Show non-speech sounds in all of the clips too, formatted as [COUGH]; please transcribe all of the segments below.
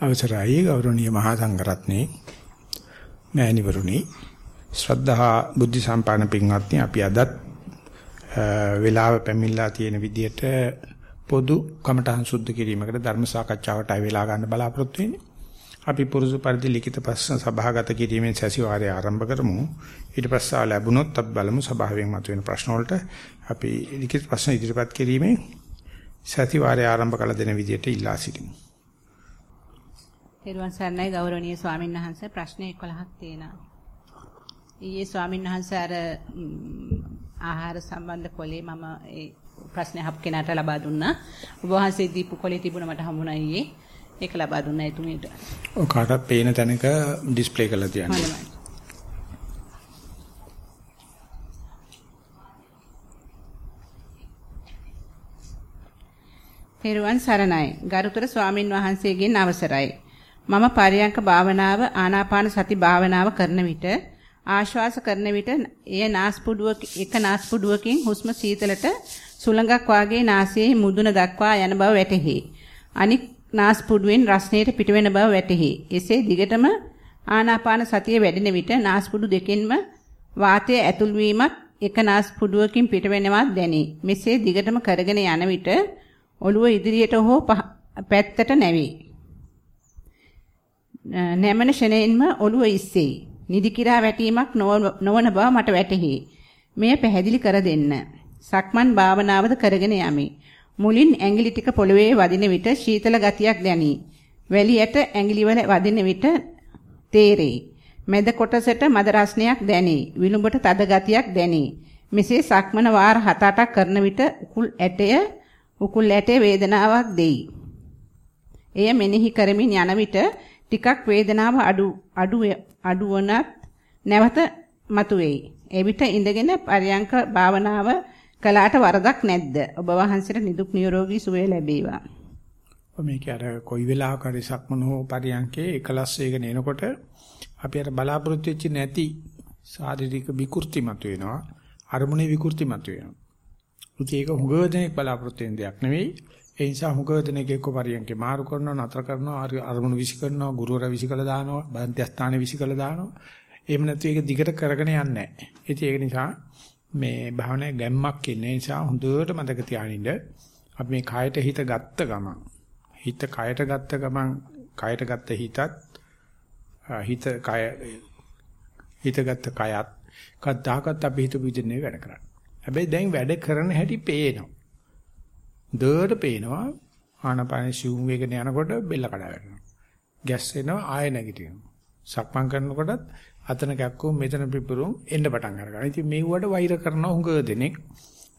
අවසරයි ගෞරවනීය මහා සංඝරත්නයේ මෑණිවරුනි ශ්‍රද්ධා බුද්ධ සම්පන්න පින්වත්නි අපි අදත් වේලාව පැමිණලා තියෙන විදිහට පොදු කමඨහං සුද්ධ කිරීමකට ධර්ම සාකච්ඡාවට ආය වෙලා ගන්න බලාපොරොත්තු වෙන්නේ. අපි පුරුදු පරිදි ලිඛිත ප්‍රශ්න සභාගත කිරීමෙන් සැසිවාරය ආරම්භ කරමු. ඊට පස්සේ ආ ලැබුණොත් අපි බලමු සභාවෙන් මතුවෙන ප්‍රශ්න වලට අපි ලිඛිත ප්‍රශ්න ඉදිරිපත් කිරීමෙන් සැසිවාරය ආරම්භ කළ දෙන විදිහට ඉල්ලා සිටිමු. තෙරුවන් සරණයි ගෞරවනීය ස්වාමීන් වහන්සේ ප්‍රශ්න 11ක් තියෙනවා. ඊයේ ස්වාමීන් වහන්සේ අර ආහාර සම්බන්ධ කොලේ මම ඒ ප්‍රශ්න අහපු කෙනාට ලබා දුන්නා. ඔබ වහන්සේ දීපු කොලේ තිබුණ මට හම්බුණා ඊයේ. ඒක ලබා දුන්නා එතුමියට. ඔය කාටත් පේන තැනක ඩිස්ප්ලේ කරලා තියන්න. තෙරුවන් සරණයි. ගරුතර ස්වාමින් වහන්සේගෙන් අවසරයි. මම පරයන්ක භාවනාව ආනාපාන සති භාවනාව කරන විට ආශ්වාස කරන විට එය නාස්පුඩුව එක නාස්පුඩුවකින් හුස්ම සීතලට සුළඟක් වාගේ නාසයේ මුදුන දක්වා යන බව වැටහි. අනික් නාස්පුඩුවෙන් රස්නයට පිටවෙන බව වැටහි. එසේ දිගටම ආනාපාන සතිය වැඩෙන විට නාස්පුඩු දෙකෙන්ම වාතය ඇතුල් වීමත් එක නාස්පුඩුවකින් පිටවෙනවත් දැනේ. මෙසේ දිගටම කරගෙන යන විට ඔළුව ඉදිරියට හෝ පැත්තට නැවේ. නැමෙන ෂණයෙන්ම ඔළුව ඉස්සෙයි. නිදි කිරා වැටීමක් නොවන බව මට වැටහි. මෙය පැහැදිලි කර දෙන්න. සක්මන් භාවනාවද කරගෙන යමි. මුලින් ඇඟිලි ටික පොළවේ වදින විට ශීතල ගතියක් දැනේ. වැලියට ඇඟිලි වල වදින විට තේරේ. මැද කොටසට මද රස්නයක් දැනේ. විලුඹට තද ගතියක් දැනේ. මෙසේ සක්මන වාර 7-8ක් කරන විට උකුල් ඇටය උකුල් ඇටේ වේදනාවක් දෙයි. එය මෙනෙහි කරමින් යන විට ටිකක් වේදනාව අඩු අඩු අඩු වනත් නැවත මතුවේයි. එවිට ඉඳගෙන පරයන්ක භාවනාව කළාට වරදක් නැද්ද? ඔබ වහන්සේට නිදුක් නිරෝගී සුවය ලැබේවා. මේක අර කොයි වෙලාවක හරි සක්මන හෝ පරියන්කේ එකලස් වේගෙන එනකොට අපි අර බලාපොරොත්තු වෙච්ච නැති ශාරීරික විකෘති මතුවෙනවා. අරමුණේ විකෘති මතුවෙනවා. ඒක හුඟ දෙනෙක් බලාපොරොත්තු වෙන දෙයක් නෙවෙයි. ඒ නිසා හුඟ දෙනෙක් එක්ක පරියන්කේ මාරු කරනවා නතර කරනවා අරමුණු විසි කරනවා ගුරුවරයා විසි කළා දානවා බන්ත්‍යස්ථානේ විසි කළා දානවා එහෙම නැත්නම් ඒක දිගට කරගෙන යන්නේ නැහැ. ඉතින් ඒක නිසා මේ භාවනාවේ ගැම්මක් ඉන්නේ නිසා හොඳට මතක තියානින්න අපි මේ කායට හිත ගත්ත ගමන් හිත කායට ගත්ත ගමන් කායට ගත්ත හිතත් හිත කාය හිත ගත්ත කයත් කද්දාකත් අපි හිත විදිහේ වැඩ කරන්නේ. හැබැයි දැන් වැඩ කරන හැටි පේනවා. දඩ පේනවා ආනපාන සිවුම් වේගන යනකොට බෙල්ල කඩා වැටෙනවා. ගැස් එනවා ආය නැගිටිනවා. සක්මන් කරනකොටත් අතන කැක්කෝ මෙතන පිපුරුම් එන්න පටන් ගන්නවා. ඉතින් මේවට වෛර කරන උඟ දෙනෙක්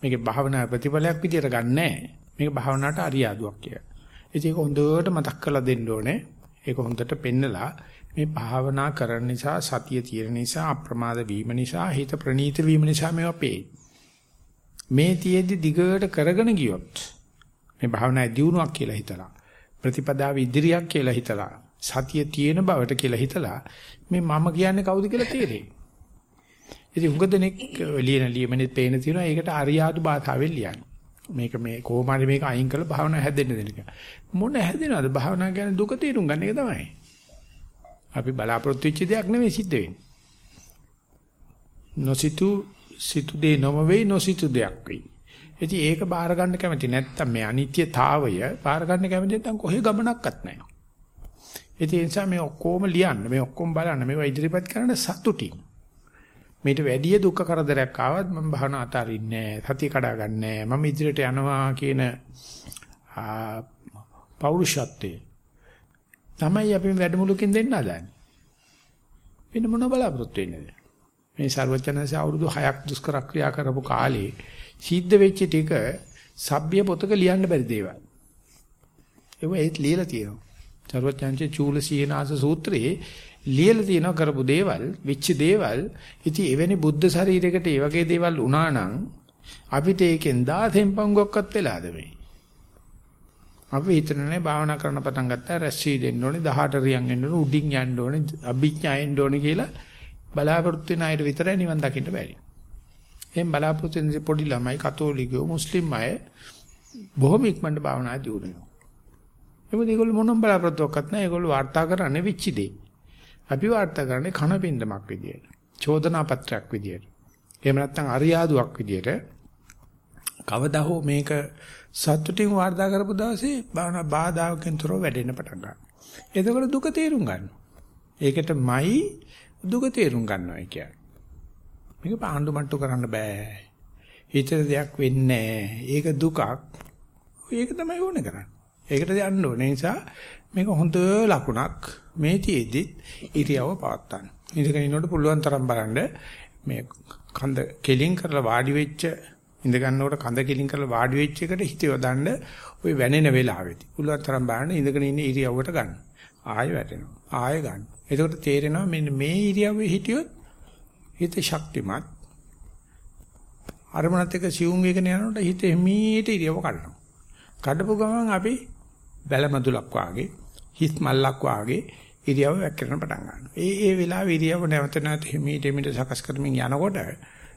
මේකේ භාවනා ප්‍රතිඵලයක් විදියට ගන්නෑ. මේක භාවනාවට අරියාදුවක් කියලා. ඉතින් ඒක හොඳට මතක් කරලා දෙන්න ඕනේ. ඒක හොඳට පෙන්නලා මේ භාවනා කරන නිසා සතිය තියෙන නිසා අප්‍රමාද වීම නිසා හිත ප්‍රනීත වීම නිසා මේවා පේයි. මේ තියේදි දිගට කරගෙන ගියොත් මේ භාවනායේ දියුණුවක් කියලා හිතලා ප්‍රතිපදාව ඉදිරියක් කියලා හිතලා සතිය තියෙන බවට කියලා හිතලා මේ මම කියන්නේ කවුද කියලා තේරෙයි. ඉතින් උඟ දෙනෙක් ලියන ලියමනේ පේන තියෙනවා ඒකට අරියාදු භාෂාවෙන් ලියන්නේ. මේක මේ කොහොම හරි මේක අයින් කරලා භාවනාව හැදෙන්න දෙන්න කියලා. මොන හැදෙනවද භාවනාව කියන්නේ දුක තේරුම් ගන්න එක තමයි. අපි බලාපොරොත්තු වෙච්ච දෙයක් නෙවෙයි සිද්ධ වෙන්නේ. නොසිතු සිතු දෙ නොම වෙයි නොසිතු දෙයක් වෙයි. ඉතින් ඒක බාර ගන්න කැමති නැත්තම් මේ අනිත්‍යතාවය බාර ගන්න කැමති නැත්තම් කොහේ ගමනක්වත් නැහැ. ඉතින් ඒ නිසා මේ ඔක්කොම ලියන්න මේ ඔක්කොම බලන්න මේවා ඉදිරිපත් කරන්න සතුටින්. මේට වැඩි දුක කරදරයක් ආවත් මම භවන අතාරින්නේ නැහැ. සතිය කඩා ගන්නෑ. මම ඉදිරියට යනවා කියන පෞරුෂත්වයේ තමයි අපි වැඩමුළුකින් දෙන්න හදන්නේ. වෙන මොන බලාපොරොත්තු වෙන්නේද? මේ ਸਰවඥාන්සේ අවුරුදු 6ක් දුෂ්කර ක්‍රියා කරපු කාලේ සිද්ධ වෙච්ච ටික සබ්බිය පොතක ලියන්න බැරි දේවල්. ඒක ඒත් ලියලා තියෙනවා. ਸਰවඥාන්සේ චූලසීනාස සූත්‍රයේ ලියලා තියෙනවා කරපු දේවල්, විච්ච දේවල්. ඉතින් එවැනි බුද්ධ ශරීරයකට මේ වගේ දේවල් වුණා නම් අපිට ඒකෙන් 1000 පංගුවක්වත් වෙලාද මේ? අපි හිතනනේ භාවනා කරන්න පටන් ගත්තා රැස්සී දෙන්න ඕනේ 18 රියන් එන්න ඕනේ උඩින් යන්න ඕනේ අභිඥා එන්න ඕනේ කියලා බලාපොරොත්තු වෙන අයට විතරයි නිවන් දකින්න බැරි. එහෙන් බලාපොරොත්තු වෙන පොඩි ළමයි කතෝලිකයෝ මුස්ලිම් අය බොහොම ඉක්මනට භාවනා දියුණු වෙනවා. මොකද ඒගොල්ලෝ මොනම් බලාපොරොත්තුවක්වත් නැහැ. ඒගොල්ලෝ වාර්තා කරන්නේ වෙච්ච දේ. අපි වාර්තා කරන්නේ කන පින්දමක් විදියට. චෝදනා පත්‍රයක් විදියට. එහෙම නැත්නම් අරියාදුවක් විදියට. කවදා හෝ මේක සතුටින් වාර්තා කරපු දවසේ බාන බාධාකින් තොරව වැඩෙන්න පටන් ගන්නවා. එතකොට දුක තේරුම් ගන්නවා. ඒකටමයි දුක තේරුම් ගන්නවා කියන්නේ. මේක පාණ්ඩු මට්ටු කරන්න බෑ. හිතේ දෙයක් වෙන්නේ ඒක දුකක්. ඒක තමයි ඕනේ කරන්නේ. ඒකට යන්න ඕනේ. නිසා මේක හොඳ ලකුණක්. මේ තියේදි ඉරියව පවත්තන්න. ඉඳගෙන ඉන්නකොට පුළුවන් තරම් බලන්න මේ කඳ කෙලින් කරලා වාඩි වෙච්ච ඉඳ ගන්නකොට කඳ කෙලින් කරලා වාඩි වෙච්ච එකට හිත යොදන්න ওই වැනෙන වෙලාවෙදී. පුළුවන් තරම් බලන්න ඉඳගෙන ඉන්න ඉරියව්වට ගන්න. ආයෙ වැටෙනවා. ආයෙ ගන්න. එතකොට තේරෙනවා මෙන්න මේ ඉරියව්වේ හිටියොත් හිත ශක්තිමත්. අරමුණත් එක්ක සිවුම් වේගන යනකොට හිත එමීට ඉරියව කඩනවා. කඩපු ගමන් අපි බැලමදුලක් වාගේ හිස් මල්ලක් වාගේ ඉරියව වැක්කරන පටන් ගන්නවා. ඒ ඒ වෙලාවේ ඉරියව නැවත නැවත එමීට එමීට සකස් කරමින් යනකොට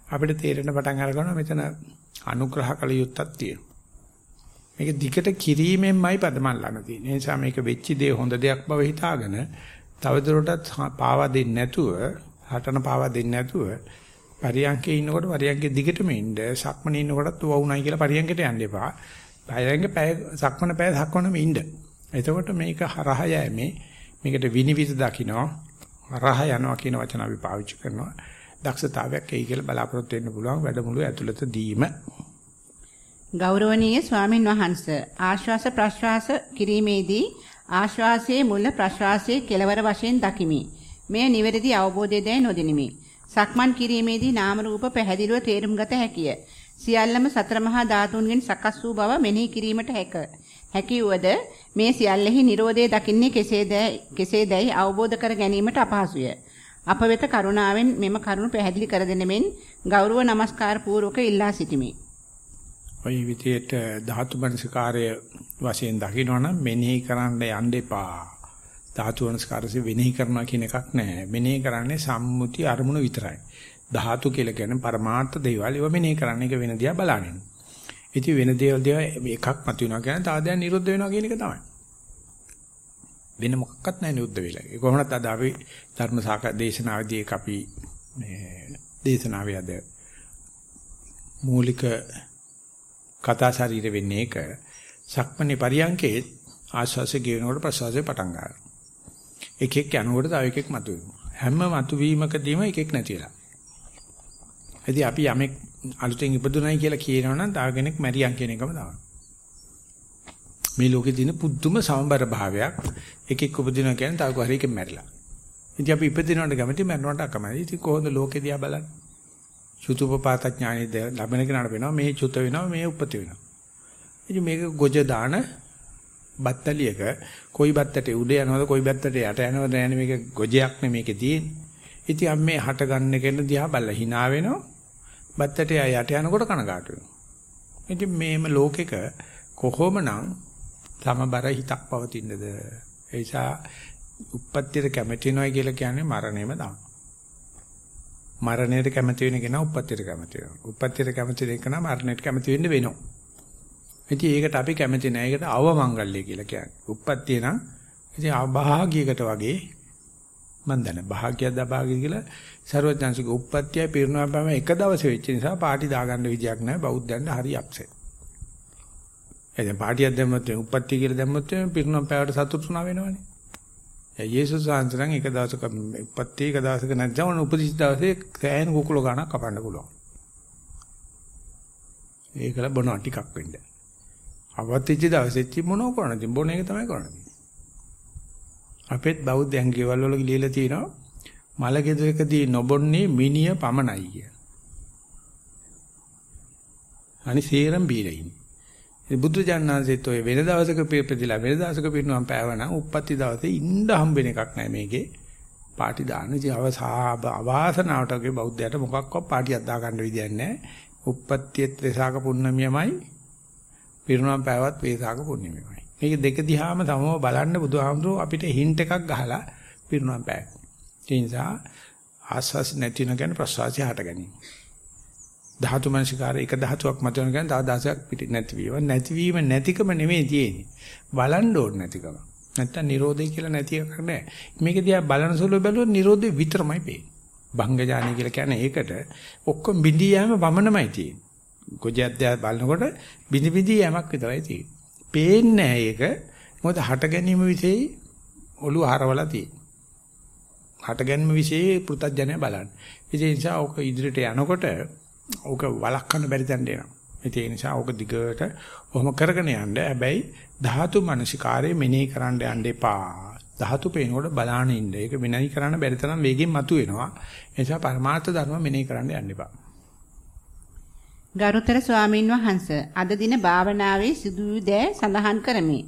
අපිට තේරෙන පටන් අරගන්නවා මෙතන අනුග්‍රහ කළ යුත්තක් තියෙනවා. මේක දිකට කිරීමෙන්මයි පදමල්ලන තියෙන්නේ. ඒ නිසා මේක වෙච්ච දේ හොඳ දෙයක් බව හිතාගෙන තවදුරටත් පාවා දෙන්නේ නැතුව, හටන පාවා දෙන්නේ නැතුව පරියන්කේ ඉන්නකොට පරියන්කේ දිගටම ඉන්න, සක්මනේ ඉන්නකොටත් වුණයි කියලා පරියන්කට යන්න එපා. පරියන්කේ පැය සක්මන පැය සක්මනම ඉන්න. එතකොට මේක හරහා යෑමේ මේකට විනිවිද දකින්න හරහා යනවා කියන වචන අපි පාවිච්චි කරනවා. දක්ෂතාවයක් එයි කියලා බලාපොරොත්තු වෙන්න පුළුවන් වැඩමුළු ඇතුළත දීම. ගෞරවනීය ස්වාමින් වහන්සේ ආශ්වාස ප්‍රශ්වාස කිරීමේදී ආශ්වාසයේ මුල ප්‍රශ්වාසයේ කෙලවර වශයෙන් දකිමි. මේ නිවැරදි අවබෝධයදයි නොදිනිමි. සක්මන් කිරීමේදී නාම රූප පැහැදිලිව තේරුම් ගත හැකිය. සියල්ලම සතර මහා ධාතුන්ගෙන් සකස් වූ බව මෙනෙහි කිරීමට හැක. හැකි වුවද මේ සියල්ලෙහි Nirodhe දකින්නේ කෙසේදයි කෙසේදයි අවබෝධ කර ගැනීමට අපහසුය. අප වෙත කරුණාවෙන් මෙම කරුණ පැහැදිලි කර දෙන මෙන් ගෞරව නමස්කාර පූර්වක ඉල්ලා සිටිමි. ওই විදියට ධාතු මනසිකාරය වශයෙන් දකිනවනම් මෙනෙහි කරන්න යන්න එපා. ධාතු මනසිකාරසේ වෙනෙහි කරනවා කියන එකක් නැහැ. මෙනෙහි කරන්නේ සම්මුති අරමුණු විතරයි. ධාතු කියලා කියන්නේ පරමාර්ථ දේවල්. ඒවා මෙනෙහි කරන්නේ ඒක වෙන දිහා බලන්නේ. ඉතින් වෙන දේවල් දිහා එකක් මතුවෙනවා කියන්නේ තව දෙයක් නිරුද්ධ වෙනවා කියන එක තමයි. වෙන මොකක්වත් නැහැ නිරුද්ධ වෙලා. ඒ කොහොමවත් අද අපි ධර්ම සාකච්ඡා දේශනාවේදී ඒක අපි මේ දේශනාවේ අද මූලික කතා ශරීර වෙන්නේ ඒක. සක්මණේ පරියංකේ ආශ්වාසය ගෙවනකොට ප්‍රශ්වාසය පටන් ගන්නවා. එකෙක් යනකොට තව එකෙක් මතුවෙනවා. හැම මතුවීමකදීම එකෙක් නැතිලා. ඉතින් අපි යමෙක් අලුතෙන් ඉපදුණයි කියලා කියනවනම් තව කෙනෙක් මැරියන් කියන එකම තමයි. මේ ලෝකේ තියෙන පුදුම සමබර භාවයක් එකෙක් උපදිනවා කියන්නේ තව කොහරි එකෙක් මැරිලා. ඉතින් අපි ඉපදිනවට කැමති මැරෙනවට අකමැති. ඉතින් කොහොමද ලෝකෙ දිහා බලන්නේ? චුතුපපාත ඥානෙ ලැබෙන කෙනාට වෙනවා මේ චුත වෙනවා මේ උපත වෙනවා. ඉතින් මේක ගොජ දාන බත්තලියක කොයි බත්තට උඩ යනවද කොයි බත්තට යට යනවද නැන්නේ මේක ගොජයක් නෙමෙයි මේකේ තියෙන්නේ. ඉතින් අපි මේ හට ගන්න කෙන දිහා බලලා hina වෙනවා. බත්තට යට යනකොට කනගාටු වෙනවා. ඉතින් මේම ලෝකෙක කොහොමනම් තමබර හිතක් පවතිනද? ඒ නිසා උප්පත්තියට කැමති වෙනවා කියලා කියන්නේ මරණයම තමයි. මරණයට කැමති වෙන කෙනා උප්පත්තියට කැමති වෙනවා. උප්පත්තියට කැමති වෙන කෙනා මරණයට කැමති වෙන්න වෙනවා. ඉතින් ඒකට අපි කැමති නැහැ. ඒකට අවමංගල්‍ය කියලා කියන්නේ. උප්පත්තිය නම් ඉතින් අභාග්‍යයකට වගේ මම දන්නේ භාග්‍යයක්ද අභාග්‍ය කියලා ਸਰවඥාන්සේගේ උප්පත්තියයි පිරුණා බව එක දවසේ වෙච්ච නිසා පාටි දාගන්න විදියක් නැහැ. බෞද්ධයන්ට හරි අප්සෙට්. එතෙන් පාටියක් දැම්මොත් උප්පත්තිය කියලා දැම්මොත් පිරුණා පැවට සතුටුනා වෙනවනේ. යේසුස් වහන්සේගෙන් එක දවසක උපත්ති එක දවසක නැත්නම් උපදිස් දවසේ සෑහෙන කුකුල ගණක් කපන්න පුළුවන්. ඒකල බොනවා ටිකක් වෙන්න. අවත්‍ච්ච දවසෙත් මොනෝ කරන්නේ? බොන එක තමයි කරන්නේ. අපෙත් බෞද්ධයන් ගෙවල් වල ලියලා තියෙනවා මල ගෙදරකදී නොබොන්නේ මිනිය පමණයි කිය. අනිසේරම් බීලා ඉන්නේ. ඒ බුදු ජානනාංශෙත් ඔය වෙන දවසක පිරපදිලා වෙන දවසක පිරිනුවම් පෑවනම් උප්පත්ති දවසේ ඉන්න හම්බෙන එකක් නැහැ මේකේ. පාටි දාන්න ඉතින් අවසාව අවාසනාවට වගේ බෞද්ධයට මොකක්වත් පාටියක් දා ගන්න විදියක් නැහැ. උප්පත්තියත් වෙසාක පුන්නමියමයි පිරිනුවම් පෑවත් වෙසාක පුන්නමියමයි. මේක දෙක දිහාම තමව බලන්න බුදුහාමුදුරුවෝ අපිට හින්ට් එකක් ගහලා පිරිනුවම් පෑවා. ඒ නිසා ආස්වාස් නැතින ගැන ප්‍රසවාසය හට ගැනීම. ධාතු මනසිකාරය එක ධාතුවක් මත වෙන ගමන් තව දහසක් පිටි නැතිවීම. නැතිවීම නැතිකම නෙමෙයි තියෙන්නේ. බලන්න ඕනේ නැතිකම. නැත්තම් Nirodhe කියලා නැති එකක් නෑ. මේක දිහා බලන සුළු බැලුවොත් Nirodhe විතරමයි පේන්නේ. භංගජානි කියලා කියන්නේ ඒකට ඔක්කොම බිඳී යෑම වමනමයි තියෙන්නේ. ගොජද්දා බලනකොට බිඳි බිඳී යෑමක් විතරයි තියෙන්නේ. පේන්නේ නෑ ඒක. මොකද හට ගැනීම વિશે ඔළුව හරවලා තියෙන්නේ. හට ගැනීම વિશે පෘථජ්ජනය බලන්න. ඒ නිසා ඔක ඉදිරියට යනකොට ඕක වළක්වන්න බැරි තැනට එනවා. ඒ නිසා ඕක දිගට ඔහොම කරගෙන යන්න. හැබැයි ධාතු මනසිකාරයේ මෙනෙහි කරන්න යන්න එපා. ධාතු පේනකොට බලාන ඉන්න. ඒක මෙනෙහි කරන්න බැරි තරම් වේගෙන් මතුවෙනවා. ඒ නිසා පරමාර්ථ ධර්ම මෙනෙහි කරන්න යන්න එපා. ගරුතර ස්වාමින් වහන්සේ අද දින භාවනාවේ සිදු දෑ සඳහන් කරමි.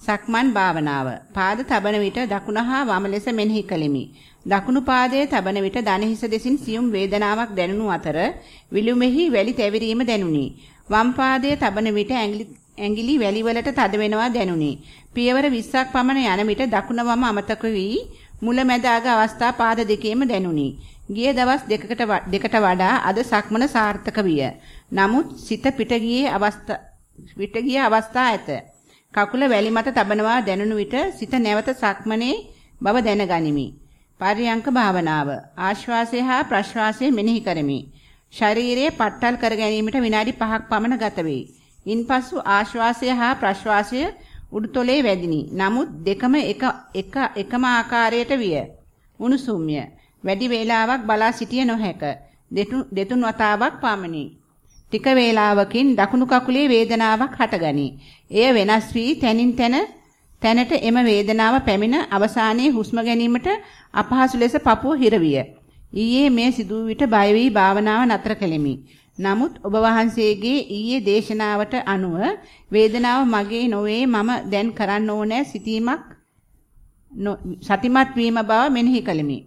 සක්මන් භාවනාව. පාද තබන විට දකුණ හා වම ලෙස මෙනෙහි කළෙමි. දකුණු පාදයේ තබන විට දණහිස දෙසින් සියුම් වේදනාවක් දැනුණු අතර විලුමෙහි වැලි තැවිරීම දැනුනි. වම් පාදයේ තබන විට ඇඟිලි වැලි වලට තද වෙනවා දැනුනි. පියවර 20ක් පමණ යන විට දකුණ වම අමතක වී මුලැමැද අග අවස්ථා පාද දෙකේම දැනුනි. ගිය දවස් දෙකකට දෙකට වඩා අද සක්මන සාර්ථක විය. නමුත් සිත පිට ගියේ අවස්ථා පිට ගිය අවස්ථා ඇත. කකුල වැලි මත තබනවා දැනුණු විට සිත නැවත සක්මනේ බව දැනගනිමි. පරියංක භාවනාව ආශ්වාසය හා ප්‍රශ්වාසය මෙනෙහි කරමි. ශරීරයේ පట్టල් කර ගැනීමට විනාඩි 5ක් පමණ ගත වේ. ඉන්පසු ආශ්වාසය හා ප්‍රශ්වාසය උඩුතොලේ වැදිනි. නමුත් දෙකම එක එක එකම ආකාරයට විය. උණුසුම්ය. වැඩි වේලාවක් බලා සිටිය නොහැක. දෙතුන් වතාවක් පමණි. ටික වේලාවකින් දකුණු කකුලේ වේදනාවක් හටගනී. එය වෙනස් වී තනින් තන තැනට එම වේදනාව පැමිණ අවසානයේ හුස්ම ගැනීමට අපහසු ලෙස පපුව හිරවිය. ඊයේ මේ සිදු විට බය වී භාවනාව නතර කෙලිමි. නමුත් ඔබ වහන්සේගේ ඊයේ දේශනාවට අනුව වේදනාව මගේ නොවේ මම දැන් කරන්න ඕනෑ සිටීමක් සතිමත් වීම බව මෙනෙහි කළෙමි.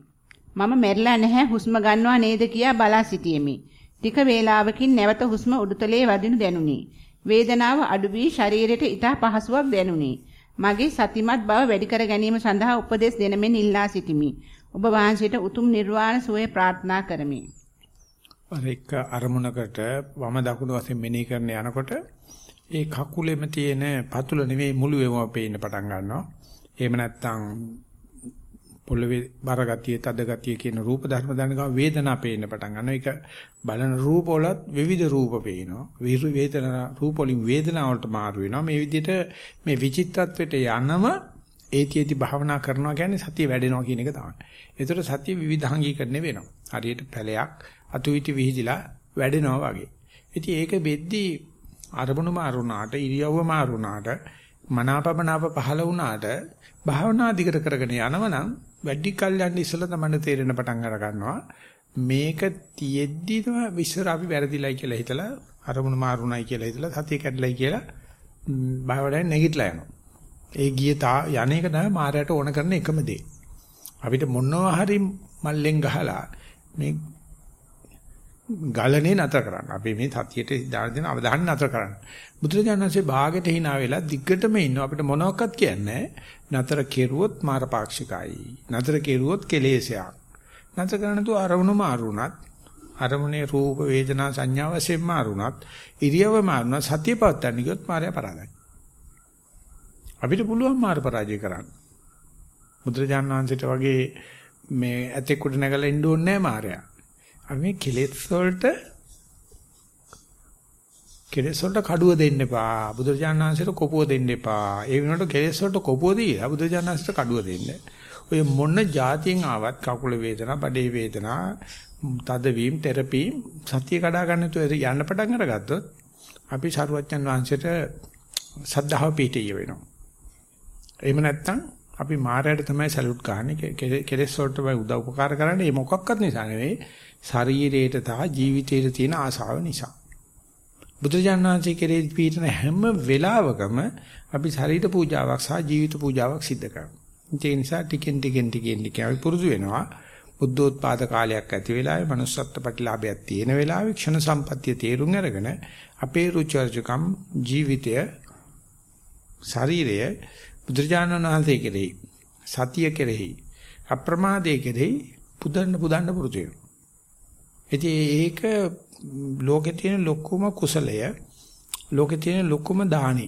මම මැරිලා නැහැ හුස්ම ගන්නවා නේද කියා බලා සිටියෙමි. ටික වේලාවකින් නැවත හුස්ම උඩුතලයේ වදිනු දැනුනි. වේදනාව අඩු වී ශරීරයට ඉතා පහසුවක් දැනුනි. මගේ සතිමත් බව වැඩි කර ගැනීම සඳහා උපදෙස් දෙනමින් ඉල්ලා සිටිමි. ඔබ වහන්සේට උතුම් නිර්වාණ සුවය ප්‍රාර්ථනා කරමි. අර එක්ක අරමුණකට වම දකුණු වශයෙන් මෙනෙහි කරන යනකොට ඒ කකුලෙම තියෙන පතුල නෙවෙයි මුළු ඒවා පේන්න පටන් ගන්නවා. එහෙම නැත්නම් පොළවේ බර ගතිය, තද ගතිය කියන රූප ධර්ම දැනගම වේදනා පේන්න පටන් ගන්නවා. ඒක බලන රූප වලත් විවිධ රූප පේනවා. විරු වේදනා රූප වලින් වේදනා වලට මාරු වෙනවා. මේ විදිහට මේ විචිත්තත්වයට යනම ඒතියති භාවනා කරනවා කියන්නේ සතිය වැඩෙනවා කියන එක තමයි. ඒතර සතිය විවිධාංගීකරණය වෙනවා. හරියට පැලයක් අතුවිති විහිදිලා වැඩෙනවා වගේ. ඉතින් ඒක වෙද්දී අරමුණු මාරුණාට, ඉරියව්ව මාරුණාට, මනාපමනාප පහළ වුණාට භාවනා දිගට කරගෙන යනවනම් වැඩි කල් යන ඉස්සලා තමයි තේරෙන පටන් අර ගන්නවා. මේක තියෙද්දි තමයි විශ්වර අපි වැරදිලයි කියලා හිතලා අරමුණු මාරුණයි කියලා හිතලා සතිය කැඩලයි කියලා භාවනාවෙන් නැගිටලා යනවා. ඒ ගිය තා යන්නේක තමයි මායයට ඕන කරන එකම දේ. අපිට මොනවා හරි මල්ලෙන් ගහලා මේ ගලනේ නතර කරන්න. අපි මේ සතියට දාන දෙන අවධානය නතර කරන්න. බුදුරජාණන්සේ භාගයට hina වෙලා දිග්ගටම ඉන්නවා අපිට මොනවක්වත් කියන්නේ නතර කෙරුවොත් මාරපාක්ෂිකයි. නතර කෙරුවොත් කෙලෙසයක්. නතර කරන තු අරමුණු මාරුණත් අරමුණේ රූප වේදනා සංඥා වශයෙන් මාරුණත් ඉරියව මාරුණත් සතිය පවත්තන්න ගියොත් මාරය පරාදයි. අපිට පුළුවන් මාර පරාජය කරන්න. බුදුරජාණන් වහන්සේට වගේ මේ ඇතෙක් උඩ නැගලා ඉන්න ඕනේ නැහැ මාරයා. අපි මේ කෙලෙස් වලට කෙලෙස් වලට කඩුව දෙන්න එපා. බුදුරජාණන් වහන්සේට කොපුව දෙන්න එපා. ඒ වෙනකොට කෙලෙස් වලට කොපුව දීලා බුදුරජාණන් වහන්සේට කඩුව දෙන්න. ඔය මොන જાතියෙන් ආවත් කකුල වේදනා, බඩේ වේදනා, තදවීම, තෙරපි සතිය කඩා ගන්න තු යන්න පටන් අරගත්තොත් අපි සරුවච්චන් වහන්සේට සද්ධාව පිටිය වෙනවා. එහෙම නැත්නම් අපි මායයට තමයි සැලුට් ගහන්නේ කෙලෙස් වලට උදව් උපකාර කරන්නේ ඒ මොකක්වත් නිසා නෙවෙයි ශරීරයට සහ ජීවිතයට තියෙන ආසාව නිසා. බුදුජානනාංශයේ කෙරේ පීඨන හැම වෙලාවකම අපි ශරීර පූජාවක් සහ ජීවිත පූජාවක් සිද්ධ කරනවා. ඒ නිසා ටිකෙන් ටිකෙන් ටිකෙන් ටිකෙන් අපි පුරුදු වෙනවා. බුද්ධෝත්පාද කාලයක් ඇති වෙලාවේ manussත්ත්ව ප්‍රතිලාභයක් තියෙන වෙලාවේ ක්ෂණ සම්පත්තිය තේරුම් අරගෙන අපේ රුචර්ජකම් ජීවිතය ශරීරය බුදුජානන වහන්සේ කෙරෙහි සතිය කෙරෙහි අප්‍රමාදයේ කෙරෙහි පුදන්න පුදන්න පුරුදු වෙනවා. ඉතින් ඒක ලෝකේ තියෙන ලොකුම කුසලය ලෝකේ තියෙන ලොකුම දානි.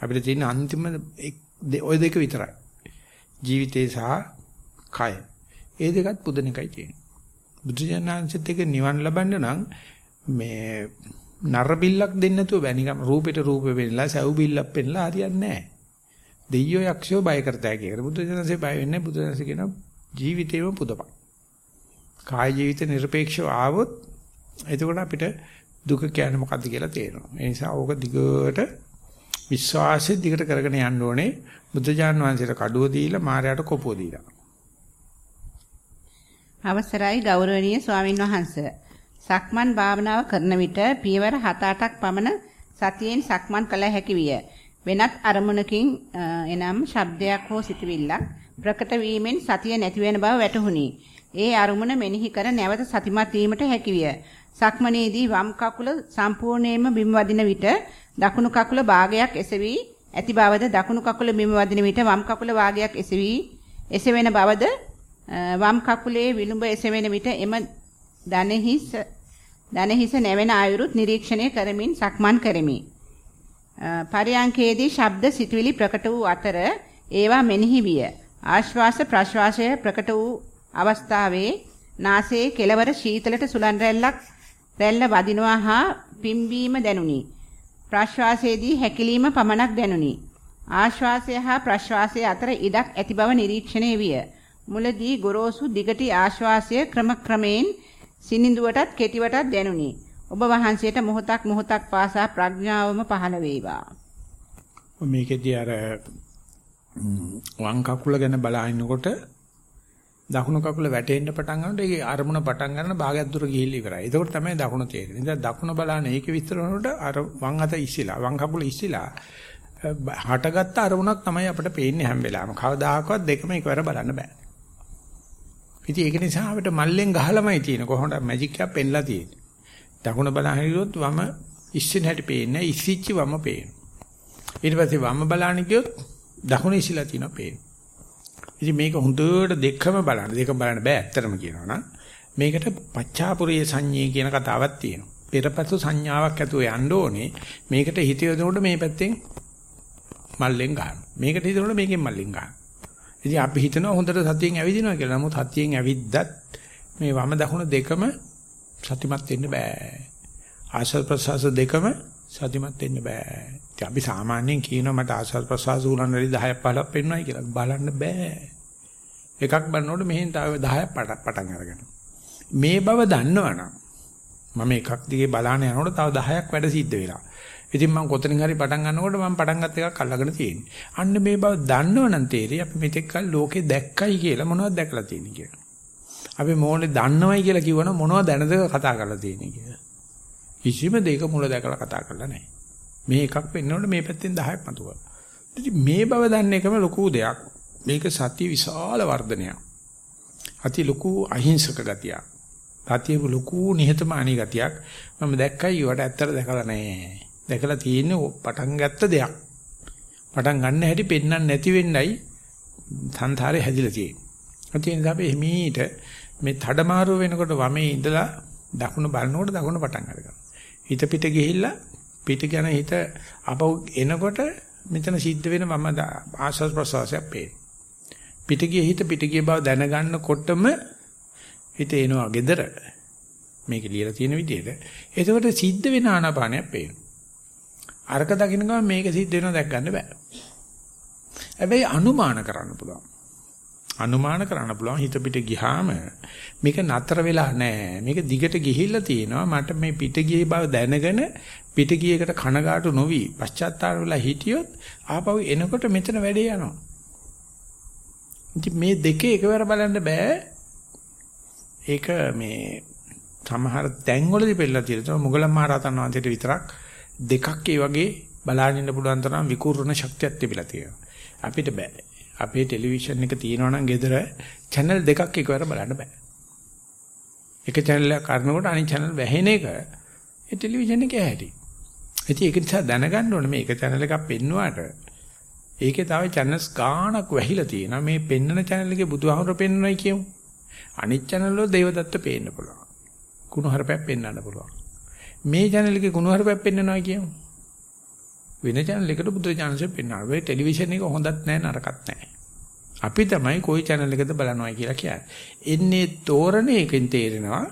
අපිට තියෙන අන්තිම ওই දෙක විතරයි. ජීවිතේ සහ කය. ඒ දෙකත් පුදන එකයි තියෙන්නේ. බුදුජානනාංශත් එක නිවන් ලබන්න නම් මේ නර බිල්ලක් දෙන්න නැතුව බෑ නිකන් රූපෙට රූපෙ වෙන්නලා සව් බිල්ලක් පෙන්නලා හරියන්නේ නැහැ. දෙයියෝ යක්ෂයෝ බය කරතයි කියලා. බුදුජානසෙ බය වෙන්නේ බුදුජානසෙ කියන ජීවිතේම පුදපන්. කාය ජීවිත নিরপেক্ষව ආවොත් එතකොට අපිට දුක කියන්නේ මොකද්ද කියලා තේරෙනවා. ඒ නිසා ඕක දිගට විශ්වාසයෙන් දිගට කරගෙන යන්න ඕනේ. බුද්ධජාන වහන්සේට කඩුව දීලා මායයට කපුව දීලා. අවසරයි ගෞරවනීය ස්වාමින් වහන්සේ. සක්මන් භාවනාව කරන විට පියවර 7-8ක් පමණ සතියෙන් සක්මන් කළ හැකි විය. වෙනත් අරමුණකින් එනම් ශබ්දයක් හෝ සිතවිල්ලක් ප්‍රකට වීමෙන් සතිය නැති වෙන බව වැටහුණි. ඒ අරමුණ මෙනෙහි කර නැවත සතිමත් වීමට හැකිවිය. සක්මනේදී වම් කකුල සම්පූර්ණයෙන්ම බිම වදින විට දකුණු කකුල භාගයක් එසවි ඇති බවද දකුණු කකුල බිම වදින විට වම් කකුල භාගයක් එසවි එසවෙන බවද වම් කකුලේ විලුඹ එසවෙන විට එම දනහිස දනහිස නැවෙන ආයුරුත් නිරීක්ෂණය කරමින් සක්මන් කරමි. පරයන්කේදී ශබ්ද සිතුවිලි ප්‍රකට වූ අතර ඒවා මෙනෙහි විය. ආශ්වාස ප්‍රශ්වාසය ප්‍රකට වූ අවස්ථාවේ නාසයේ කෙළවර ශීතලට සුලන් රැල්ලක් රැල්ල වදිනවා හා පිම්බීම දැනුනි. ප්‍රශ්වාසයේදී හැකිලිම පමණක් දැනුනි. ආශ්වාසය හා ප්‍රශ්වාසය අතර ඉඩක් ඇති බව නිරීක්ෂණය විය. මුලදී ගොරෝසු දිගටි ආශ්වාසය ක්‍රමක්‍රමයෙන් සිනිඳුවටත් කෙටිවටත් දැනුනි. ඔබ වහන්සේට මොහොතක් මොහොතක් පාසා ප්‍රඥාවම පහළ වේවා. මේකෙදී අර වම් කකුල ගැන බලනකොට දකුණු කකුල වැටෙන්න පටන් ගන්නකොට ඒකේ අරමුණ පටන් ගන්න භාගයක් දුර ගිහිල්ලා ඉවරයි. ඒකෝට තමයි දකුණ තේරෙන්නේ. ඉතින් දකුණ බලන ඒකේ විස්තර කරනකොට අර වම් අත ඉස්සිලා වම් කකුල ඉස්සිලා හටගත්ත අරමුණක් තමයි අපිට පේන්නේ හැම වෙලාවෙම. කවදාකවත් දෙකම එකවර බලන්න බෑ. ඉතින් ඒක නිසා අපිට මල්ලෙන් ගහලමයි තියෙන්නේ. කොහොමද මැජික් එකක් පෙන්ලා තියෙන්නේ. දකුණ බලන හිරියොත් වම ඉස්සින හැටි පේන්නේ. ඉස්සිච්ච වම පේනවා. ඊට පස්සේ වම බලන්න ගියොත් දකුණ ඉස්සිලා තියෙනවා පේනවා. ඉතින් මේක හොඳට දෙකම බලන්න. දෙක බලන්න බෑ ඇත්තටම කියනවා නම්. මේකට පච්චාපුරිය සංඤේ කියන කතාවක් තියෙනවා. පෙරපසු සංඥාවක් ඇතුව යන්න ඕනේ. මේකට හිත යොදනකොට මේ පැත්තෙන් මල්ලෙන් ගන්න. මේකට හිතනකොට මේකෙන් මල්ලෙන් ගන්න. ඉතින් අපි හිතනවා හොඳට සතියෙන් ඇවිදිනවා කියලා. නමුත් සතියෙන් ඇවිද්දත් මේ වම දකුණ දෙකම සතිමත් වෙන්න බෑ. ආශ්වාස ප්‍රශ්වාස දෙකම සතිමත් වෙන්න බෑ. ඉතින් අපි සාමාන්‍යයෙන් කියනවා මට ආශ්වාස ප්‍රශ්වාස උලන් වල 10ක් 15ක් පෙන්වයි කියලා. බලන්න බෑ. එකක් බලනකොට මෙහෙන් තව 10ක් පටන් අරගෙන. මේ බව දන්නවනම් මම එකක් දිගේ බලාන යනකොට තව 10ක් වැඩ සිද්ධ වෙලා. ඉතින් මම කොතනින් හරි පටන් ගන්නකොට මම පටන් ගත්ත එකක් අල්ලගෙන තියෙන්නේ. අන්න මේ බව දන්නවනම් තේරෙයි අපි මෙතෙක් කල් ලෝකේ දැක්කයි කියලා මොනවද දැකලා තියෙන්නේ කියලා. අපි මොෝනේ දන්නවයි කියලා කිව්වනම් මොනවද දැනද කතා කරලා තියෙන්නේ කියලා. කිසිම දෙයක මුල දැකලා කතා කරලා නැහැ. මේ එකක් වෙන්නකොට මේ පැත්තෙන් 10ක් මතුවා. ඉතින් මේ බව දන්න එකම ලොකු දෙයක්. මේක සත්‍ය විශාල වර්ධනයක්. අති ලොකු අහිංසක ගතියක්. සතියේ ලොකු නිහතමානී ගතියක්. මම දැක්කයි වට ඇත්තට දැකලා නැහැ. දැකලා තියෙන්නේ පටන් ගත්ත දෙයක්. පටන් ගන්න හැටි පෙන්වන්න නැති වෙන්නයි සංසාරේ හැදිලා තියෙන්නේ. ඒ නිසා අපි එමීට මේ තඩමාරුව වෙනකොට වමේ ඉඳලා දකුණ බලනකොට දකුණ පටන් අරගන්නවා. හිත පිට ගිහිල්ලා පිට යන හිත අපව එනකොට මෙතන සිද්ධ වෙන මම ආශස් ප්‍රසවාසයක් පේනවා. පිට ගිය හිත පිට ගිය බව දැනගන්නකොටම හිත එනවා gedara. මේක ලියලා තියෙන විදිහට. එතකොට සිද්ධ වෙන ආනාපානයක් පේනවා. අරක දකින්න ගමන් මේක සිද්ධ වෙනවා දැක් ගන්න බෑ. හැබැයි අනුමාන කරන්න පුළුවන්. අනුමාන කරන්න පුළුවන් හිත පිට ගියාම මේක නතර වෙලා නැහැ. මේක දිගට ගිහිල්ලා තියෙනවා. මට මේ පිට ගියේ බව දැනගෙන පිට ගියේකට කනගාටු නොවි පශ්චාත්තාප වෙලා හිටියොත් ආපහු එනකොට මෙතන වැඩේ යනවා. ඉතින් මේ දෙකේ එකවර බලන්න බෑ. ඒක මේ සමහර තැන්වලදී පෙන්නලා තියෙනවා. මුගලන් මහ රහතන් වහන්සේට විතරක් දෙකක් ඒ වගේ බලාගෙන ඉන්න පුළුවන් තරම් විකූර්ණ ශක්තියක් තිබිලා තියෙනවා. අපිට බෑ. අපේ ටෙලිවිෂන් එක තියෙනවා නම් ගෙදර channel දෙකක් එකවර බලන්න බෑ. එක channel එකක් කරනකොට අනිත් channel වැහෙන එක ඒ ටෙලිවිෂන් එකේ ඇහැටි. ඉතින් ඒක නිසා දැනගන්න ඕනේ මේක channel එකක් පෙන්නුවාට ඒකේ තව channels ගාණක් වැහිලා තියෙනවා. මේ පෙන්නන channel එකේ බුදුහාමුදුරු පෙන්වනයි කියමු. අනිත් channel වල දේවදත්ත පේන්න පුළුවන්. කුණුහරුපයක් පෙන්වන්න පුළුවන්. මේ channel එකේ කුණුහරුපයක් පෙන්වනවා කියමු. වෙන channel එකට බුදුරජාණන්සේ පෙන්වනවා. මේ ටෙලිවිෂන් එක හොඳත් නැහැ නරකත් නැහැ. අපි තමයි කොයි channel එකද බලනවා කියලා කියන්නේ. එන්නේ තෝරණයකින් තේරෙනවා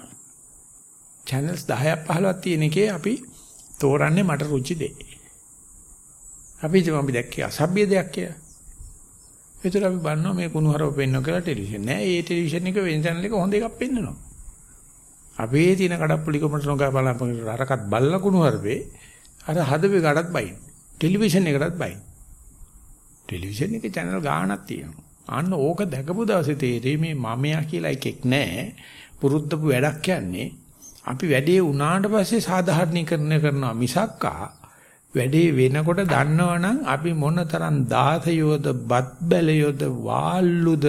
channels 10ක් 15ක් තියෙන එකේ අපි තෝරන්නේ මට රුචි දෙයි. අපි හිතමු අපි දැක්කේ අසභ්‍ය දෙයක් කියලා. ඒතර අපි බලනවා මේ කුණුහරුප පෙන්වන කියලා ටෙලිවිෂන් නෑ. ඒ ටෙලිවිෂන් එක වෙන channel එක හොඳ එකක් පෙන්වනවා. අපේ තියෙන කඩප්පුලිකමට නොගා බලන්න අරකට බල්ල කුණුහරුපේ අර හදපේ කඩත් බයින්. ටෙලිවිෂන් එකටත් බයින්. ටෙලිවිෂන් එකේ channel ගාණක් තියෙනවා. අන්න ඕක දැකපු දවසේ තේරෙයි මේ මමයා කියලා එකෙක් නැහැ. පුරුද්දපු වැඩක් කියන්නේ අපි වැඩේ උනාට පස්සේ සාධාරණීකරණය කරනවා මිසක්කා වැඩේ වෙනකොට දන්නවනම් අපි මොනතරම් දාසයෝද බත් බැලයෝද වාල්ලුද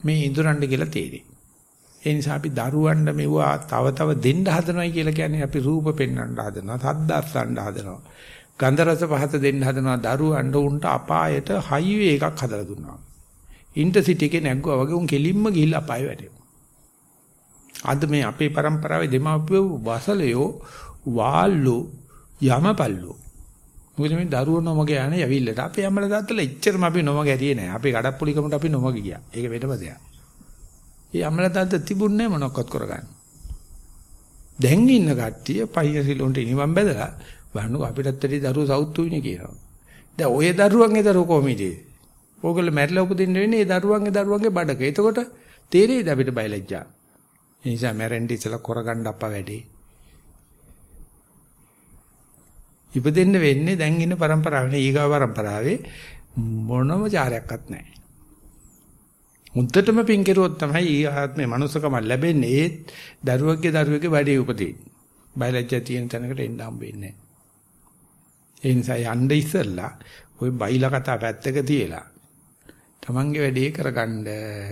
මේ ඉඳුරන්ඩ කියලා තේරෙයි. ඒ නිසා අපි දරුවන්ට මෙවුවා තව තව දෙන්න හදනවයි කියලා කියන්නේ අපි රූප පෙන්වන්න හදනවා, සද්ද අස්සන්න හදනවා. ගන්ධ රස පහත දෙන්න හදනවා දරුවන්ට උන්ට අපායට හයිවේ එකක් හදලා දුන්නා. ඉන්ටර්සිටි එකේ නැග්ගුවා වගේ උන් කෙලින්ම ගිහිල්ලා අපාය වැටෙනවා. අද මේ අපේ પરම්පරාවේ දෙමාපියෝ වසලයෝ වාල්ලු යමපල්ලු මොකද මේ දරුවෝ නොමග යන්නේ ඇවිල්ලට. අපේ අම්මලා තාත්තලා එච්චරම අපි නොමග ඇරියේ නැහැ. අපේ කඩප්පුලිකමට අපි නොමග ගියා. ඒක වෙනම දෙයක්. ඒ අම්මලා තාත්තා තිබුණේ මොනක්වත් කරගන්න. දැන් ඉන්න කට්ටිය පහිය සිලොන්ට ඉනිමම් බැදලා බලන්නකො අපිටත් වැඩි දරුවෝ සෞතු වෙන්නේ කියනවා. දැන් ඔය දරුවන්ගේ දරුවෝ කොහොමද? ඕගොල්ලෝ මැරිලා උපදින්න වෙන්නේ ඒ දරුවන්ගේ දරුවන්ගේ බඩක. එතකොට තේරෙයිද අපිට බයලජ්ජා? ඒ නිසා මැරෙන්න ඉස්සලා කරගන්න අප්පා වැඩේ. ඉපදෙන්න වෙන්නේ දැන් ඉන්න પરම්පරාවනේ ඊගා પરම්පරාවේ මොනම චාරයක්වත් නැහැ. මුද්දටම පින් කෙරුවොත් තමයි ඊ ආත්මේ මනුස්සකම ලැබෙන්නේ ඒත් දරුවෙක්ගේ දරුවෙක්ගේ වැඩේ උපදින්නේ. බයලජ්ජා තියෙන තැනකට එන්න හම්බ වෙන්නේ නැහැ. ඒ නිසා යන්න ඉස්සෙල්ලා ওই බයිලා කතා පැත්තක තියලා තමන්ගේ වැඩේ කරගන්න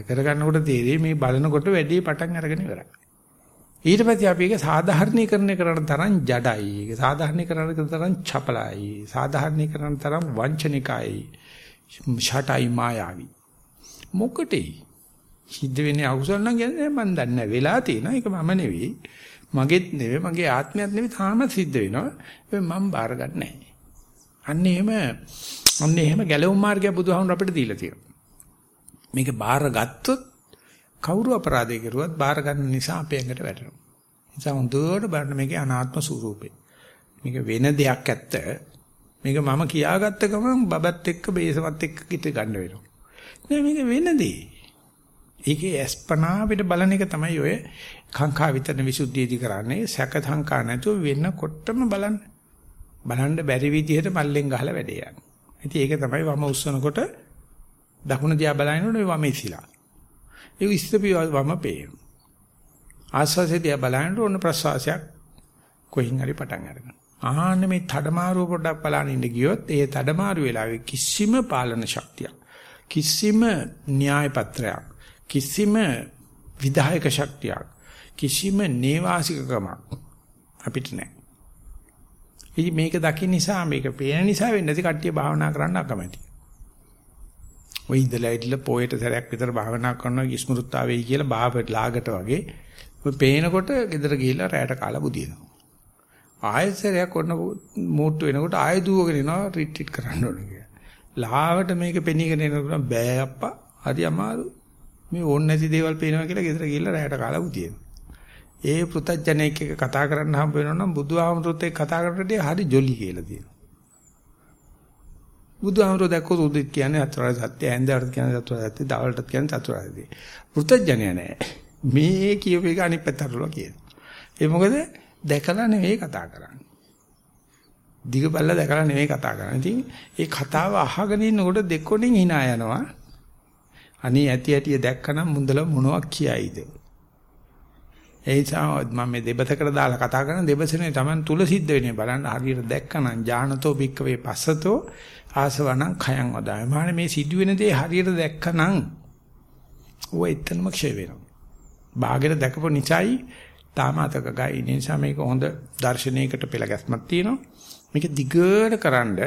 කරගන්නකොට තේරෙයි මේ බලනකොට වැඩේ පටන් අරගෙන ඉවරයි. ඊට පස්සේ අපි ඒක සාධාරණීකරණය කරන තරම් ජඩයි. ඒක සාධාරණීකරණය කරන තරම් චපලයි. සාධාරණීකරණ තරම් වංචනිකයි. ෂටයි මායාවි. මොකටේ? සිද්ධ වෙන්නේ අකුසල නම් කියන්නේ මම දන්නේ නැහැ. වෙලා තියෙනවා. ඒක මම නෙවෙයි. මගේත් නෙවෙයි. මගේ ආත්මයත් නෙවෙයි. තාම සිද්ධ වෙනවා. මම බාර ගන්න නැහැ. අන්න එහෙම අන්න එහෙම ගැලවුම් මාර්ගය බුදුහාමුදුර අපිට දීලා තියෙනවා. මේක බාර ගත්තොත් කවුරු අපරාධය කරුවත් බාර ගන්න නිසා අපේ ඇඟට වැටෙනවා. නිසා හොඳට බලන්න මේකේ අනාත්ම ස්වરૂපේ. මේක වෙන දෙයක් ඇත්ත. මේක මම කියාගත්ත ගමන් බබත් එක්ක බේසමත් එක්ක කිට ගන්න වෙනවා. නෑ මේක වෙන දේ. ඒකේ අස්පනා අපිට බලන එක තමයි ඔය කාංකා විතරන විසුද්ධියදී කරන්නේ. සැක සංකා නැතුව වෙනකොටම බලන්න. බලන්න බැරි විදිහට මල්ලෙන් ගහලා වැඩේ යන්නේ. ඉතින් ඒක තමයි වම උස්සනකොට දකුණ දිහා බලනකොට වම ඉසිලා. ඒක ඉස්සපි වම පේනවා. ආස්වාසේ දිහා බලනකොට ඔන්න ප්‍රසවාසයක් කොහින් හරි පටන් අරගන්න. ආන්න මේ තඩමාරුව පොඩ්ඩක් බලන්න ඉන්න ගියොත් ඒ තඩමාරු වෙලාවේ කිසිම පාලන ශක්තියක් කිසිම න්‍යාය පත්‍රයක් කිසිම විධායක ශක්තියක් කිසිම නේවාසිකකමක් අපිට නැහැ. ඉතින් මේක දකින්න නිසා මේක පේන නිසා වෙන්නේ නැති කට්ටිය භාවනා කරන්න අකමැති. ඔය ඉඳලා ඉట్లా පොයට සැරයක් විතර භාවනා කරනවා ස්මෘත්තාවේයි කියලා බාහවට ලාගට වගේ ඔය පේනකොට ගෙදර ගිහිල්ලා රැයට කාලා බුදිනවා. ආයෙත් සැරයක් ඔන්න මූට්ටු වෙනකොට ආයෙ දුවගෙන එනවා රිට්‍රීට් කරන්න ඕනේ කියලා. ලාවට මේක පෙනීගෙන එනකොට බෑ අප්පා හරි අමාරු. මේ ඕන් නැති දේවල් පේනවා කියලා ගෙදර ගිහිල්ලා රැයට කාලා බුදිනවා. ඒ පෘතජ්ජනෙක් එක කතා කරන්න හම්බ වෙනවා නම් බුදුහාමුදුරුත් එක්ක කතා කරද්දී හරි ජොලි කියලා තියෙනවා. බුදුහාමරෝ දැක්කොත් උදිත් කියන්නේ චතුරාර්ය සත්‍ය, ඇඳවලට කියන්නේ චතුරාර්ය සත්‍ය, දවල්ටත් කියන්නේ චතුරාර්ය සත්‍ය. වෘතඥය නෑ. මේ කියපු එක අනිත් පැත්තට කියන. ඒ මොකද දැකලා නෙවෙයි කතා කරන්නේ. දිග බල්ල දැකලා නෙවෙයි කතා කරන්නේ. ඉතින් ඒ කතාව අහගෙන ඉන්නකොට දෙකොණින් hina යනවා. අනේ ඇති ඇටි දැක්කනම් මුන්දල මොනවක් කියයිද? ඒ නිසා මම මේ දෙබතකට දාලා කතා කරන දෙබසනේ Taman තුල සිද්ධ වෙන්නේ බලන්න හරියට දැක්කනම් ඥානතෝ භික්කවේ පස්සතෝ ආසවණං khයං වදාය. මානේ මේ සිදුවෙන දේ හරියට දැක්කනම් ඌ එතනම ක්ෂය වෙනවා. ਬਾගෙට දැකපු නිසායි තාමාතක ගයි. ඒ නිසා මේක හොඳ දර්ශනයකට පෙළ ගැස්මක් තියෙනවා. මේක දිගට කරන්ඩ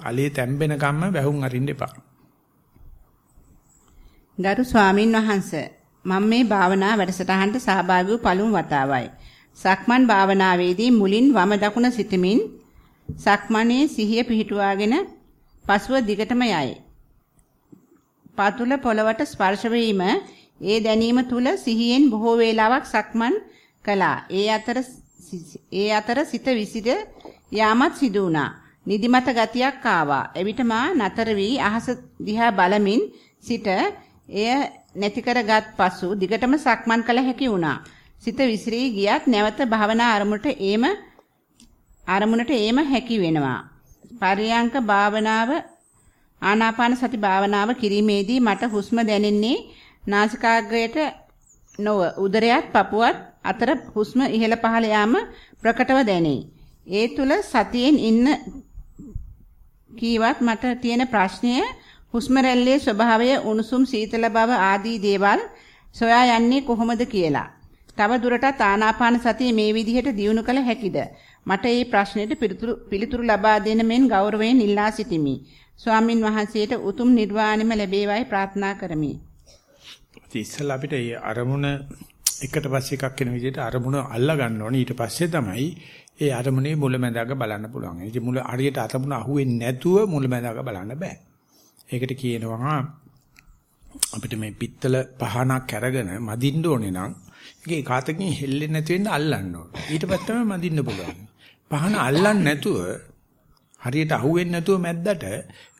allele තැම්බෙන කම්ම වැහුම් අරින්න එපා. ගරු ස්වාමින් වහන්සේ මම මේ භාවනා වැඩසටහනට සහභාගී වූ පළමු වතාවයි. සක්මන් භාවනාවේදී මුලින් වම දකුණ සිතමින් සක්මනේ සිහිය පිහිටුවාගෙන පසුව දිගටම යයි. පතුල පොළවට ස්පර්ශ වීම ඒ දැනීම තුල සිහියෙන් බොහෝ වේලාවක් සක්මන් කළා. ඒ අතර ඒ අතර සිත විසිර යාමත් සිදු වුණා. නිදිමත ගතියක් ආවා. එවිට මා නතර වී අහස දිහා බලමින් සිට එය නැති කරගත් පසු දිගටම සක්මන් කළ හැකි වුණා. සිත විසිරී ගියත් නැවත භාවනා අරමුණට ඒම අරමුණට ඒම හැකි වෙනවා. පරියංක භාවනාව ආනාපාන සති භාවනාව කිරීමේදී මට හුස්ම දැනෙන්නේ නාසිකාග්‍රයට නොව උදරයත් පපුවත් අතර හුස්ම ඉහළ පහළ යාම ප්‍රකටව දැනේ. ඒ තුල සතියෙන් ඉන්න කීවත් මට තියෙන ප්‍රශ්නය හුස්ම රැල්ලේ ස්වභාවය උණුසුම් සීතල බව ආදී දේවල් සොයා යන්නේ කොහොමද කියලා. තව දුරටත් ආනාපාන සතිය මේ විදිහට දියුණු කළ හැකිද? මට මේ ප්‍රශ්නෙට පිළිතුරු ලබා දෙන මෙන් ගෞරවයෙන් ඉල්ලා සිටිමි. ස්වාමින් වහන්සේට උතුම් නිර්වාණයම ලැබේවායි ප්‍රාර්ථනා කරමි. ඉතින් අපිට මේ අරමුණ එකට පස්සේ එකක් වෙන විදිහට අරමුණ අල්ලා ගන්න ඕනේ. ඊට පස්සේ තමයි ඒ අරමුණේ මුලැමැදාක බලන්න පුළුවන්. ඉතින් මුල හරියට අරමුණ අහුවෙන්නේ නැතුව මුලැමැදාක බලන්න බෑ. ඒකට කියනවා අපිට මේ පිත්තල පහනක් අරගෙන මදින්න ඕනේ නම් ඒක කාතකින් හෙල්ලෙන්නේ නැති වෙන්න අල්ලන්න ඕනේ. ඊට පස්සේ තමයි මදින්න පුළුවන්. පහන අල්ලන්නේ නැතුව හරියට අහුවෙන්නේ නැතුව මැද්දට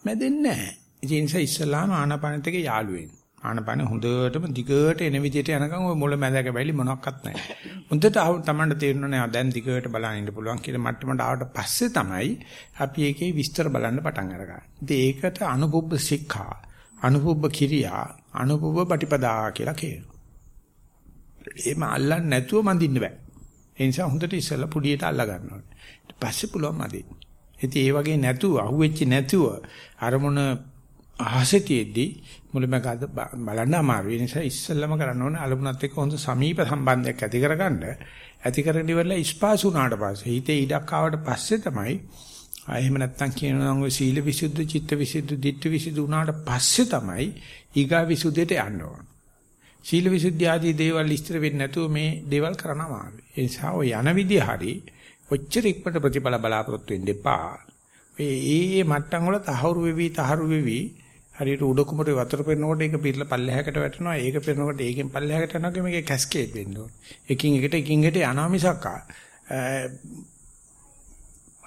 මැදෙන්නේ නැහැ. ඒ නිසා ඉස්සලාම ආනාපානෙත් එක යාළු වෙන්න. ආනාපාන හොඳටම දිගට එන විදිහට යනකම් ওই මුල මැදක බැලි මොනවත් නැහැ. හොඳට තමන්ට තේරෙනවා නෑ දැන් දිගට බලන්න ඉන්න පුළුවන් කියලා මට්ටමට ආවට පස්සේ තමයි අපි ඒකේ විස්තර බලන්න පටන් අරගන්නේ. ඉතින් ඒකට අනුපුබ්බ ශික්ෂා, අනුපුබ්බ කිරියා, අනුපුබ්බ පටිපදා කියලා කියනවා. එහෙම අල්ලන්නේ නැතුව මඳින්න බෑ. ඒ නිසා හොඳට ඉස්සෙල්ලා පුඩියට අල්ලා ගන්න ඕනේ. ඊට පස්සේ පුළුවන් මදින්න. ඉතින් ඒ වගේ නැතුව අහුවෙච්ච නැතුව අරමුණ අහසෙතියෙද්දි මුලමගද බලන්න අමාරු. ඒ නිසා ඉස්සෙල්ලම කරන්න ඕනේ අලමුණත් එක්ක හොඳ සමීප සම්බන්ධයක් ඇති කරගන්න. ඇති කරගෙන ඉවරලා ස්පාසු උනාට පස්සේ හිතේ ඉඩක් ආවට පස්සේ තමයි එහෙම නැත්තම් කියනවා නම් ඔය සීල විසුද්ධි, චිත්ත විසුද්ධි, ditthi විසුද්ධි උනාට පස්සේ තමයි ඊගා විසුද්ධියට යන්න ඕන. සීල විසුද්ධි ආදී දේවල් ඉස්තර වෙන්නේ නැතුව මේ දේවල් කරන්න අමාරුයි. ඒ නිසා ඔය යන විදිය හරි ඔච්චර ඉක්මනට ප්‍රතිඵල බලාපොරොත්තු වෙන්න එපා. ඒ ඒ මට්ටම් වල තහවුරු වෙවි තහවුරු වෙවි හරියට උඩ කුමරේ වතුර පෙරනකොට ඒක පිරලා පල්ලෙහාකට වැටෙනවා ඒක පෙරනකොට ඒකෙන් පල්ලෙහාකට යනවා මේකේ කැස්කේඩ් වෙන්න ඕනේ. එකින් එකට එකින් එකට යනවා මිසක්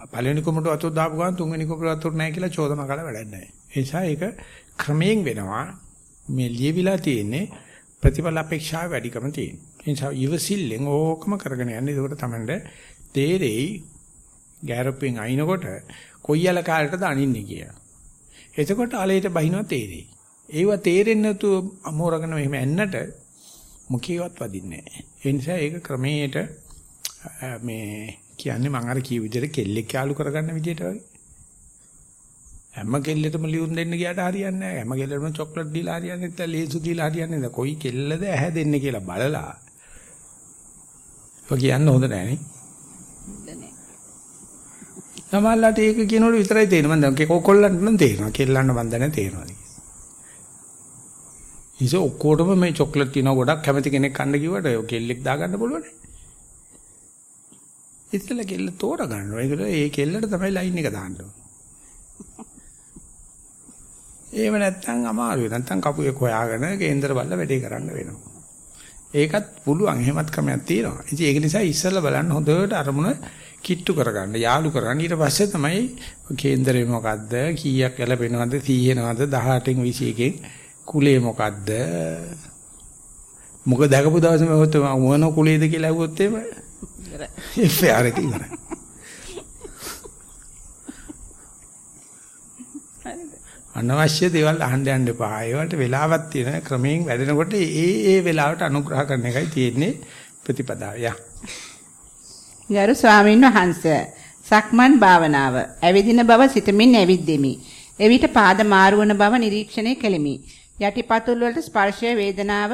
පළවෙනි කුමරට වතුර දාපු ගමන් තුන්වෙනි කුමරට වතුර නැහැ කියලා චෝදනා කරලා වැඩක් නැහැ. ඒ නිසා ඒක ක්‍රමයෙන් වෙනවා. මේ ලියවිලා තියෙන්නේ ප්‍රතිඵල අපේක්ෂාව වැඩිකම තියෙන. ඒ නිසා ඉවසිල්ලෙන් ඕකම කරගෙන යන්න. ඒකට තමයි තේරෙයි ගෑරොප්පෙන් අයින්කොට කොයි යල කාලයටද අනින්නේ කියලා. එතකොට අලයට බහිනවා තේරෙයි. ඒව තේරෙන්නේ නැතුව අමෝරගෙන මෙහෙම එන්නට මුඛියවත් වදින්නේ නැහැ. ඒ නිසා ඒක ක්‍රමයට මේ කියන්නේ මම අර කිය විදිහට කෙල්ලෙක් යාලු කරගන්න විදිහට වගේ. හැම කෙල්ලෙටම ලියුම් දෙන්න ගියාට හරියන්නේ නැහැ. හැම කෙල්ලෙටම චොක්ලට් දීලා හරියන්නේ නැත්නම් ලේසු දීලා හරියන්නේ නැහැ. කොයි කෙල්ලද ඇහැ දෙන්නේ කියලා බලලා. ඔය කියන්න හොඳ නැහැ නේ. සමහරලාට ඒක කියනකොට විතරයි තේරෙන්නේ. මම දැන් කොල්ලන්ට නම් තේරෙනවා. කෙල්ලන්ට මම දැන තේරෙනවා. ඉතින් ඔක්කොටම මේ චොක්ලට් තියන ගොඩක් කැමති කෙනෙක් කන්න කිව්වට ඔය කෙල්ලෙක් දාගන්න පුළුවන්. ඉතින් කෙල්ල තෝරා ගන්නවා. ඒකල ඒ කෙල්ලට තමයි ලයින් එක දාන්න ඕනේ. එහෙම නැත්නම් අමාරුයි. නැත්නම් කපුවෙක් හොයාගෙන කේන්දර බල්ල වැඩේ කරන්න වෙනවා. ඒකත් පුළුවන්. එහෙමත් ක්‍රමයක් තියෙනවා. ඉතින් ඒක නිසා ඉස්සෙල්ලා බලන්න හොඳට අරමුණ කිට්ටු කරගන්න යාලු කරගන්න ඊට පස්සේ තමයි කේන්දරේ මොකද්ද කීයක් ගැලපෙනවද 100 නවද 18න් 21න් කුලේ මොකද්ද මොකද දැකපු දවසේ මම මොන කුලේද කියලා අහුවොත් එහෙම ඉවරයි [LAUGHS] ආරක ඉවරයි අනවශ්‍ය දේවල් අහන්න යන්න එපා. ඒවට වෙලාවක් තියෙන ක්‍රමයෙන් වැඩෙනකොට ඒ ඒ වෙලාවට අනුග්‍රහ කරන එකයි තියෙන්නේ ප්‍රතිපදාව. යා ගරු ස්වාමීන් වහන්ස සක්මන් භාවනාව ඇවිදින බව සිතමින් ඇවිද්දෙමි. එවිට පාද මාරුවන බව නිරීක්ෂණය කෙලිමි. යටිපතුල් වලට ස්පර්ශ වේදනාව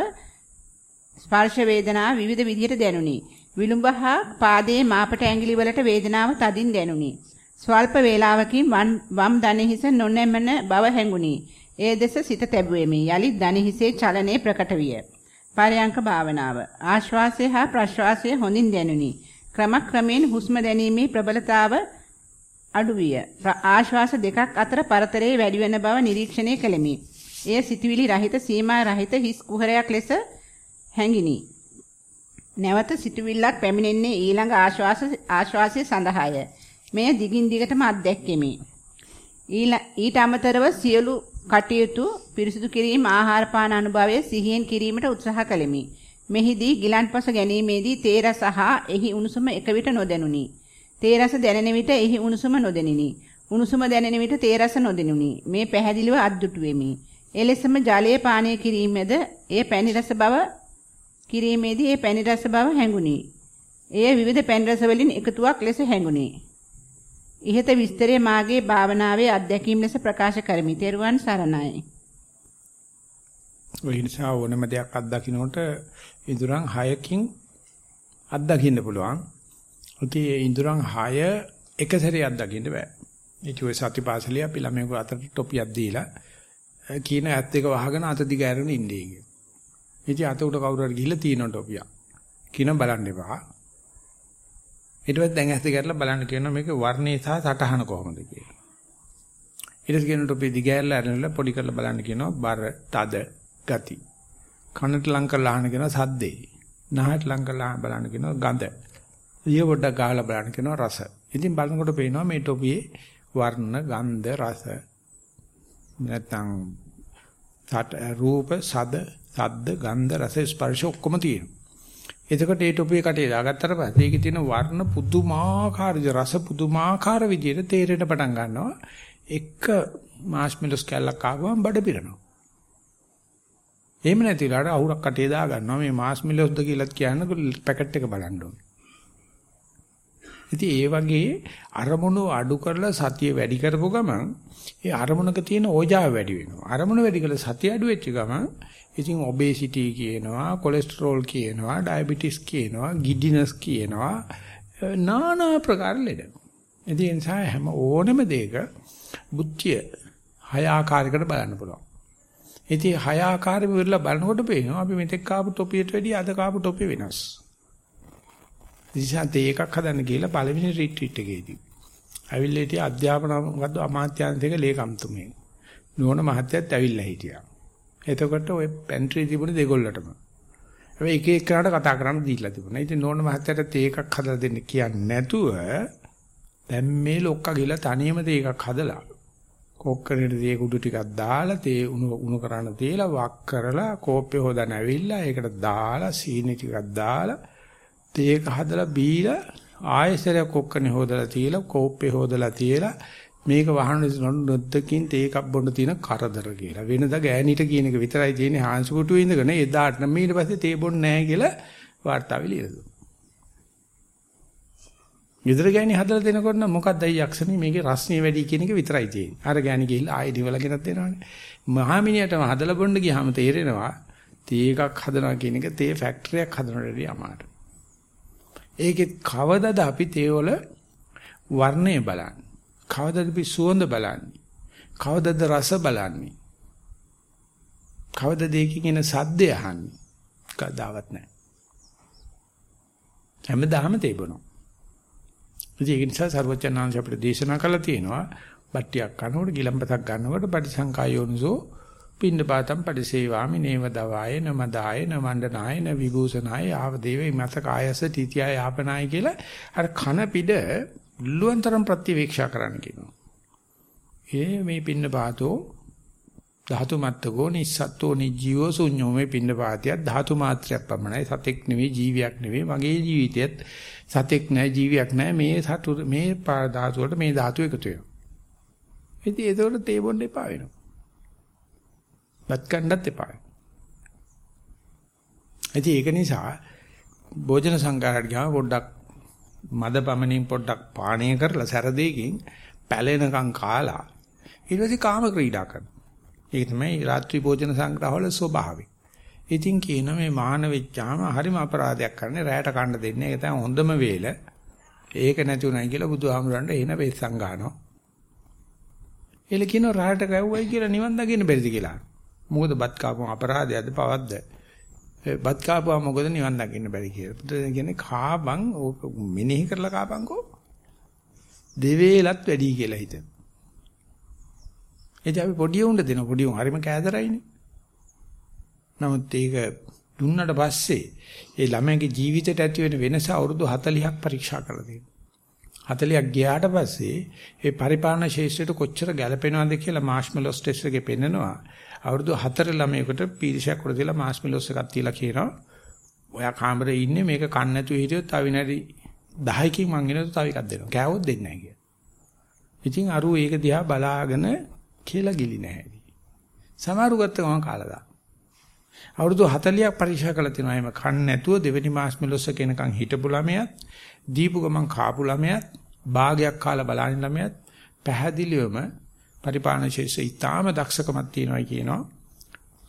ස්පර්ශ වේදනාව විවිධ විදිහට දැනුනි. විලුඹ හා පාදයේ මාපට ඇඟිලි වලට වේදනාව තදින් දැනුනි. ස්වල්ප වේලාවකින් වම් දණහිස නොනැමෙන බව හැඟුනි. ඒ දෙස සිත තැබුවෙමි. යලිත් දණහිසේ චලනයේ ප්‍රකට විය. පරයන්ක භාවනාව. ආශ්වාසය හා ප්‍රශ්වාසය හොඳින් දැනුනි. ක්‍රමක්‍රමයෙන් හුස්ම දැනීමේ ප්‍රබලතාව අඩු විය. ආශ්වාස දෙකක් අතර පරතරයේ වැඩි වෙන බව නිරීක්ෂණය කළෙමි. එය සිතුවිලි රහිත සීමා රහිත හිස් කුහරයක් ලෙස හැඟිනි. නැවත සිතුවිල්ලක් පැමිණෙන්නේ ඊළඟ ආශ්වාස ආශ්වාසය සඳහාය. මෙය දිගින් දිගටම අත්දැක්කෙමි. ඊට අමතරව සියලු කටයුතු පිරිසිදු කිරීම ආහාර පාන අනුභවයේ සිහියෙන් කිරීමට උත්සාහ කළෙමි. මෙහිදී ගිලන්පස ගැනීමේදී තේ රස හා එහි උණුසුම එක විට නොදැනුනි. තේ රස දැනෙන විට එහි උණුසුම නොදැනිනි. උණුසුම දැනෙන විට තේ රස නොදැනුනි. මේ පැහැදිලිව අද්දුටු වෙමි. එලෙසම ජලය පානය කිරීමේද එය පැණි රස බව කිරීමේදී ඒ පැණි රස බව හැඟුනි. එය විවිධ පැණි රස වලින් එකතුවක් ලෙස හැඟුනි. ඉහත විස්තරය මාගේ භාවනාවේ අත්දැකීම් ලෙස ප්‍රකාශ කරමි. තෙරුවන් සරණයි. ඔය නිසා ඕනම දෙයක් අත්දකින්නකොට ඉඳුරන් 6කින් අත්දකින්න පුළුවන්. ඉතින් ඒ ඉඳුරන් 6 එක සැරේ අත්දකින්න බෑ. ඒක ඔය සතිපාසලිය අපි ළමයෙකු අතට ටොපියක් දීලා කීන ඇත් එක වහගෙන අත දිග ඇරගෙන ඉන්නේ කියන. ඉතින් අත උඩ කවුරු හරි ගිහිල්ලා තියෙන ටොපියක්. කින බලන්න එපා. ඊට පස්සේ දැන් ඇස් දෙක අරලා බලන්න කියනවා මේක වර්ණේ සහ සටහන කොහොමද කියලා. ඊට පස්සේ කියනවා ටොපි දිගෑරලා අරලා පොඩි කරලා බලන්න කියනවා බර, තද, ගති. කනට ලං කරලා අහන කියනවා සද්දේ. නහයට ලං කරලා බලන්න කියනවා ගඳ. ඊය පොඩ්ඩක් ගහලා බලන්න කියනවා රස. ඉතින් බලනකොට පේනවා මේ ටොපියේ වර්ණ, ගන්ධ, රස නැත්නම් රූප, සද, සද්ද, ගන්ධ, රස, ස්පර්ශ ඔක්කොම තියෙනවා. එතකොට ඒ ටොපිය කටේ දාගත්තට පස්සේ ඒකේ තියෙන වර්ණ පුදුමාකාර රස පුදුමාකාර විදිහට තේරෙන්න පටන් ගන්නවා. එක මාෂ්මෙලොස් කැල්ලක් ආවම බඩ පිරෙනවා. එහෙම නැතිලාට අවුරක් කටේ දා ගන්නවා මේ මාෂ්මෙලොස්ද කියලාත් කියන්න පැකට් එක බලන්න ඕනේ. ඉතින් ඒ වගේ අරමුණු අඩු කරලා සතිය වැඩි කරපුව ගමන් ඒ අරමුණක තියෙන ඕජාව වැඩි වෙනවා. අරමුණ වැඩි කරලා සතිය අඩු වෙච්ච ගමන් ඉතින් ඔබේසිටි කියනවා, කොලෙස්ටරෝල් කියනවා, ඩයබටිස් කියනවා, ගිඩිනස් කියනවා, নানা ප්‍රකාර ලෙඩ. ඉතින් ඒ නිසා හැම ඕනෙම දෙයක බුද්ධිය හය ආකාරයකට බලන්න පුළුවන්. ඉතින් හය ආකාරෙ විරලා බලනකොට පේනවා අපි මෙතෙක් කාපු ටොපියට වැඩිය අද කාපු ටොපිය වෙනස්. ඉතින් ඒකක් හදන්න ගිහලා පළවෙනි රිට්‍රීට් එකේදී. ඇවිල්ලා හිටිය අධ්‍යාපන මොකද්ද අමාත්‍යාංශයක ලේකම්තුමේ. නෝන මහත්තයත් ඇවිල්ලා හිටියා. එතකොට ওই පැන්ට්‍රි තිබුණේ දෙගොල්ලටම. හැබැයි එක එකනට කතා කරන්න දීලා තිබුණා. ඉතින් නෝන මහත්තයට තේ එකක් හදලා දෙන්න කියන්නේ නැතුව දැන් මේ ලොක්කා ගිහලා තනියම තේ එකක් හදලා කොක්කරේට තේ කුඩු ටිකක් දාලා තේ උණු උණු කරන්න තියලා වක් කරලා කෝප්පේ හොදන ඇවිල්ලා ඒකට දාලා සීනි ටිකක් දාලා තේ එක හදලා බීලා ආයෙසරයක් කොක්කනේ හොදලා තියලා කෝප්පේ හොදලා තියලා මේක වහන නොද්දකින් තේ එකක් බොන්න තියෙන කරදර කියලා. වෙනදා ගෑණිට කියන එක විතරයි තියෙන්නේ හාන්සි කුටුවේ ඉඳගෙන එදාට නම් ඊට පස්සේ තේ බොන්නේ නැහැ කියලා වාර්තාවේ ලියලා දුන්නා. ගෙදර ගෑණි හදලා දෙනකොට නම් මොකක්ද අය යක්ෂණි මේකේ රස්නිය වැඩි කියන එක විතරයි තියෙන්නේ. අර ගෑණි ගිහිල්ලා ආයෙ දිවලා ගෙනත් දෙනවනේ. මහාමිනියටම හදලා බොන්න ගියාම තේරෙනවා තේ එකක් හදනවා කියන එක තේ ෆැක්ටරියක් හදනවටදී අමාරුයි. ඒකෙත් කවදද අපි තේ වල වර්ණය බලන්නේ? කවදද අපි සුවඳ බලන්නේ? කවදද රස බලන්නේ? කවදද ඒකකින් එන සද්දය අහන්නේ? කවදාවත් නැහැ. හැමදාම තේබුණා. ඒක නිසා සර්වචනාංශ අපිට දේශනා කළා තියෙනවා බට්ටියක් කනකොට ගිලම්පතක් ගන්නකොට පටිසංකායෝනිසෝ පින්නපාතම් පරිසේවාමි නේව දවාය නමදාය නමණ්ඩනාය න විභූෂනාය ආව දේවේ මත කායස තීතිය යාපනාය කියලා අර කන පිට මුල්ලුවන්තරම් ප්‍රතිවීක්ෂා කරන්න කියනවා. ඒ මේ පින්න පාතෝ ධාතු මත්තකෝ නිස්සත්තෝ නිජීවෝ ශුඤ්ඤෝ මේ පින්න පාතිය ධාතු මාත්‍රයක් පමණයි සතෙක් නෙවෙයි ජීවියක් නෙවෙයි මගේ ජීවිතයත් සතෙක් නැහැ ජීවියක් නැහැ මේ සතු මේ ධාතු වලට මේ ධාතු එකතු වෙනවා. ඉතින් ඒකවල තේ බොන්න එපා වෙනවා. බත් කන්නත් එපා. ඉතින් ඒක නිසා භෝජන සංගාරයට ගියාම පොඩ්ඩක් මද පමණින් පොඩ්ඩක් පානය කරලා සැරදීකින් පැලෙනකම් කාලා ඊට පස්සේ කාම ක්‍රීඩා කරනවා. ඒක තමයි රාත්‍රී භෝජන සංග්‍රහවල ස්වභාවය. ඉතින් කියන මේ මාන වෙච්චාම හරිම අපරාධයක් කරන්නේ රැයට කන්න දෙන්නේ. ඒක තමයි හොඳම වේල. ඒක නැති උනායි කියලා බුදුහාමුදුරන්ට එන වෙස්සන් ගන්නවා. එල කියන රැයට කැවුවයි කියලා නිවන් දකින්න බැරිද කියලා. මොකද බත් කාපම අපරාධයක්ද පවද්ද? බත් කාපුවා මොකද නිවන් දකින්න බැරි කියලා. පුදුම කියන්නේ කාබන් ඕක මෙනෙහි කරලා කාපන්කෝ. දෙවේලත් වැඩි කියලා හිතන. එද අපි පොඩි උණ්ඩ දෙන පොඩි උන් හරිම කෑදරයිනේ. නමුත් ඒක දුන්නට පස්සේ ඒ ළමයාගේ ජීවිතයට ඇති වෙන වෙනස අවුරුදු 40ක් පරීක්ෂා කරලා තියෙනවා. 40ක් ගියාට පස්සේ ඒ පරිපාලන ශේෂ්ත්‍රයට කොච්චර ගැළපෙනවද කියලා මාෂ්මෙලොස් ටෙස්ට් එකේ පෙන්නනවා. අවුරුදු 4 ළමයෙකුට පීරිසයක් උඩ දාලා මාෂ්මෙලොස් එකක් තියලා කියනවා. ඔයා කාමරේ ඉන්නේ මේක කන්න නැතුව හිටියොත් තව විනාඩි 10කින් මං එනකොට තව එකක් දෙනවා. කෑවොත් දෙන්නේ නැහැ කියලා. ඉතින් අරු ඒක දිහා බලාගෙන කියලා ගිලි නැහැ. සමහරු ගත්ත ගමන් කාලා දාන. අවුරුදු 40ක් පරීක්ෂා කළා තියෙනවා. එහෙම කන්න නැතුව දෙවෙනි මාස්මෙලොස්ස කෙනකන් හිටපු ළමයාත් දීපු ගමන් කාපු ළමයාත් භාගයක් කාලා බලන ළමයාත් පැහැදිලිවම පරිපාලන ශේෂය ඊටාම දක්ෂකමක් තියෙනවා කියනවා.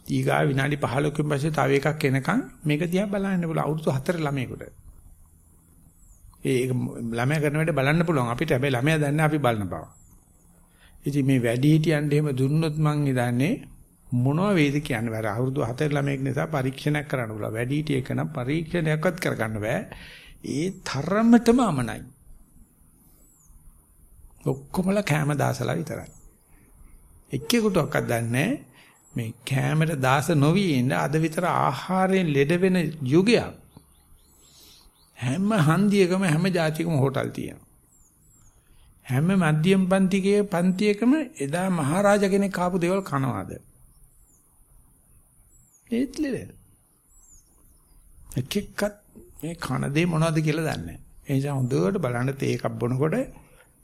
ඊගා විනාඩි 15කින් පස්සේ තව එකක් එනකන් මේක දිහා බලන්න පුළුවන් අවුරුදු 4 ළමයෙකුට. ඒක ළමයා කරන වැඩ බලන්න පුළුවන් අපිට හැබැයි ළමයා දන්නේ අපි බලන බව. ඉතින් මේ වැඩි හිටියන් එහෙම දුන්නොත් මං ඉදන්නේ මොනවා වේද කියන්නේ බෑ අවුරුදු 4 ළමයෙක් නිසා පරීක්ෂණයක් කරන්න පුළුවන්. වැඩි හිටිය එක නම් පරීක්ෂණයක්වත් කරගන්න බෑ. ඒ තරමටම අමනයි. ඔක්කොමලා කැම දාසලා විතරයි. එක්කෙකුටවත් දන්නේ මේ කැමර දාස නොවි ඉන්න අද විතර ආහාරයෙන් ලෙඩ වෙන යුගයක්. හැම හන්දියකම හැම જાතියකම හෝටල් තියෙනවා. හැම මධ්‍යම පන්තිකයේ පන්තියකම එදා මහරජා කෙනෙක් ආපු දේවල් කනවාද? ඒත් ලෙඩ. එක් එක්කත් මේ කන දේ මොනවද කියලා දන්නේ නැහැ. ඒ නිසා හොඳට බලන්න තේ එකක් බොනකොට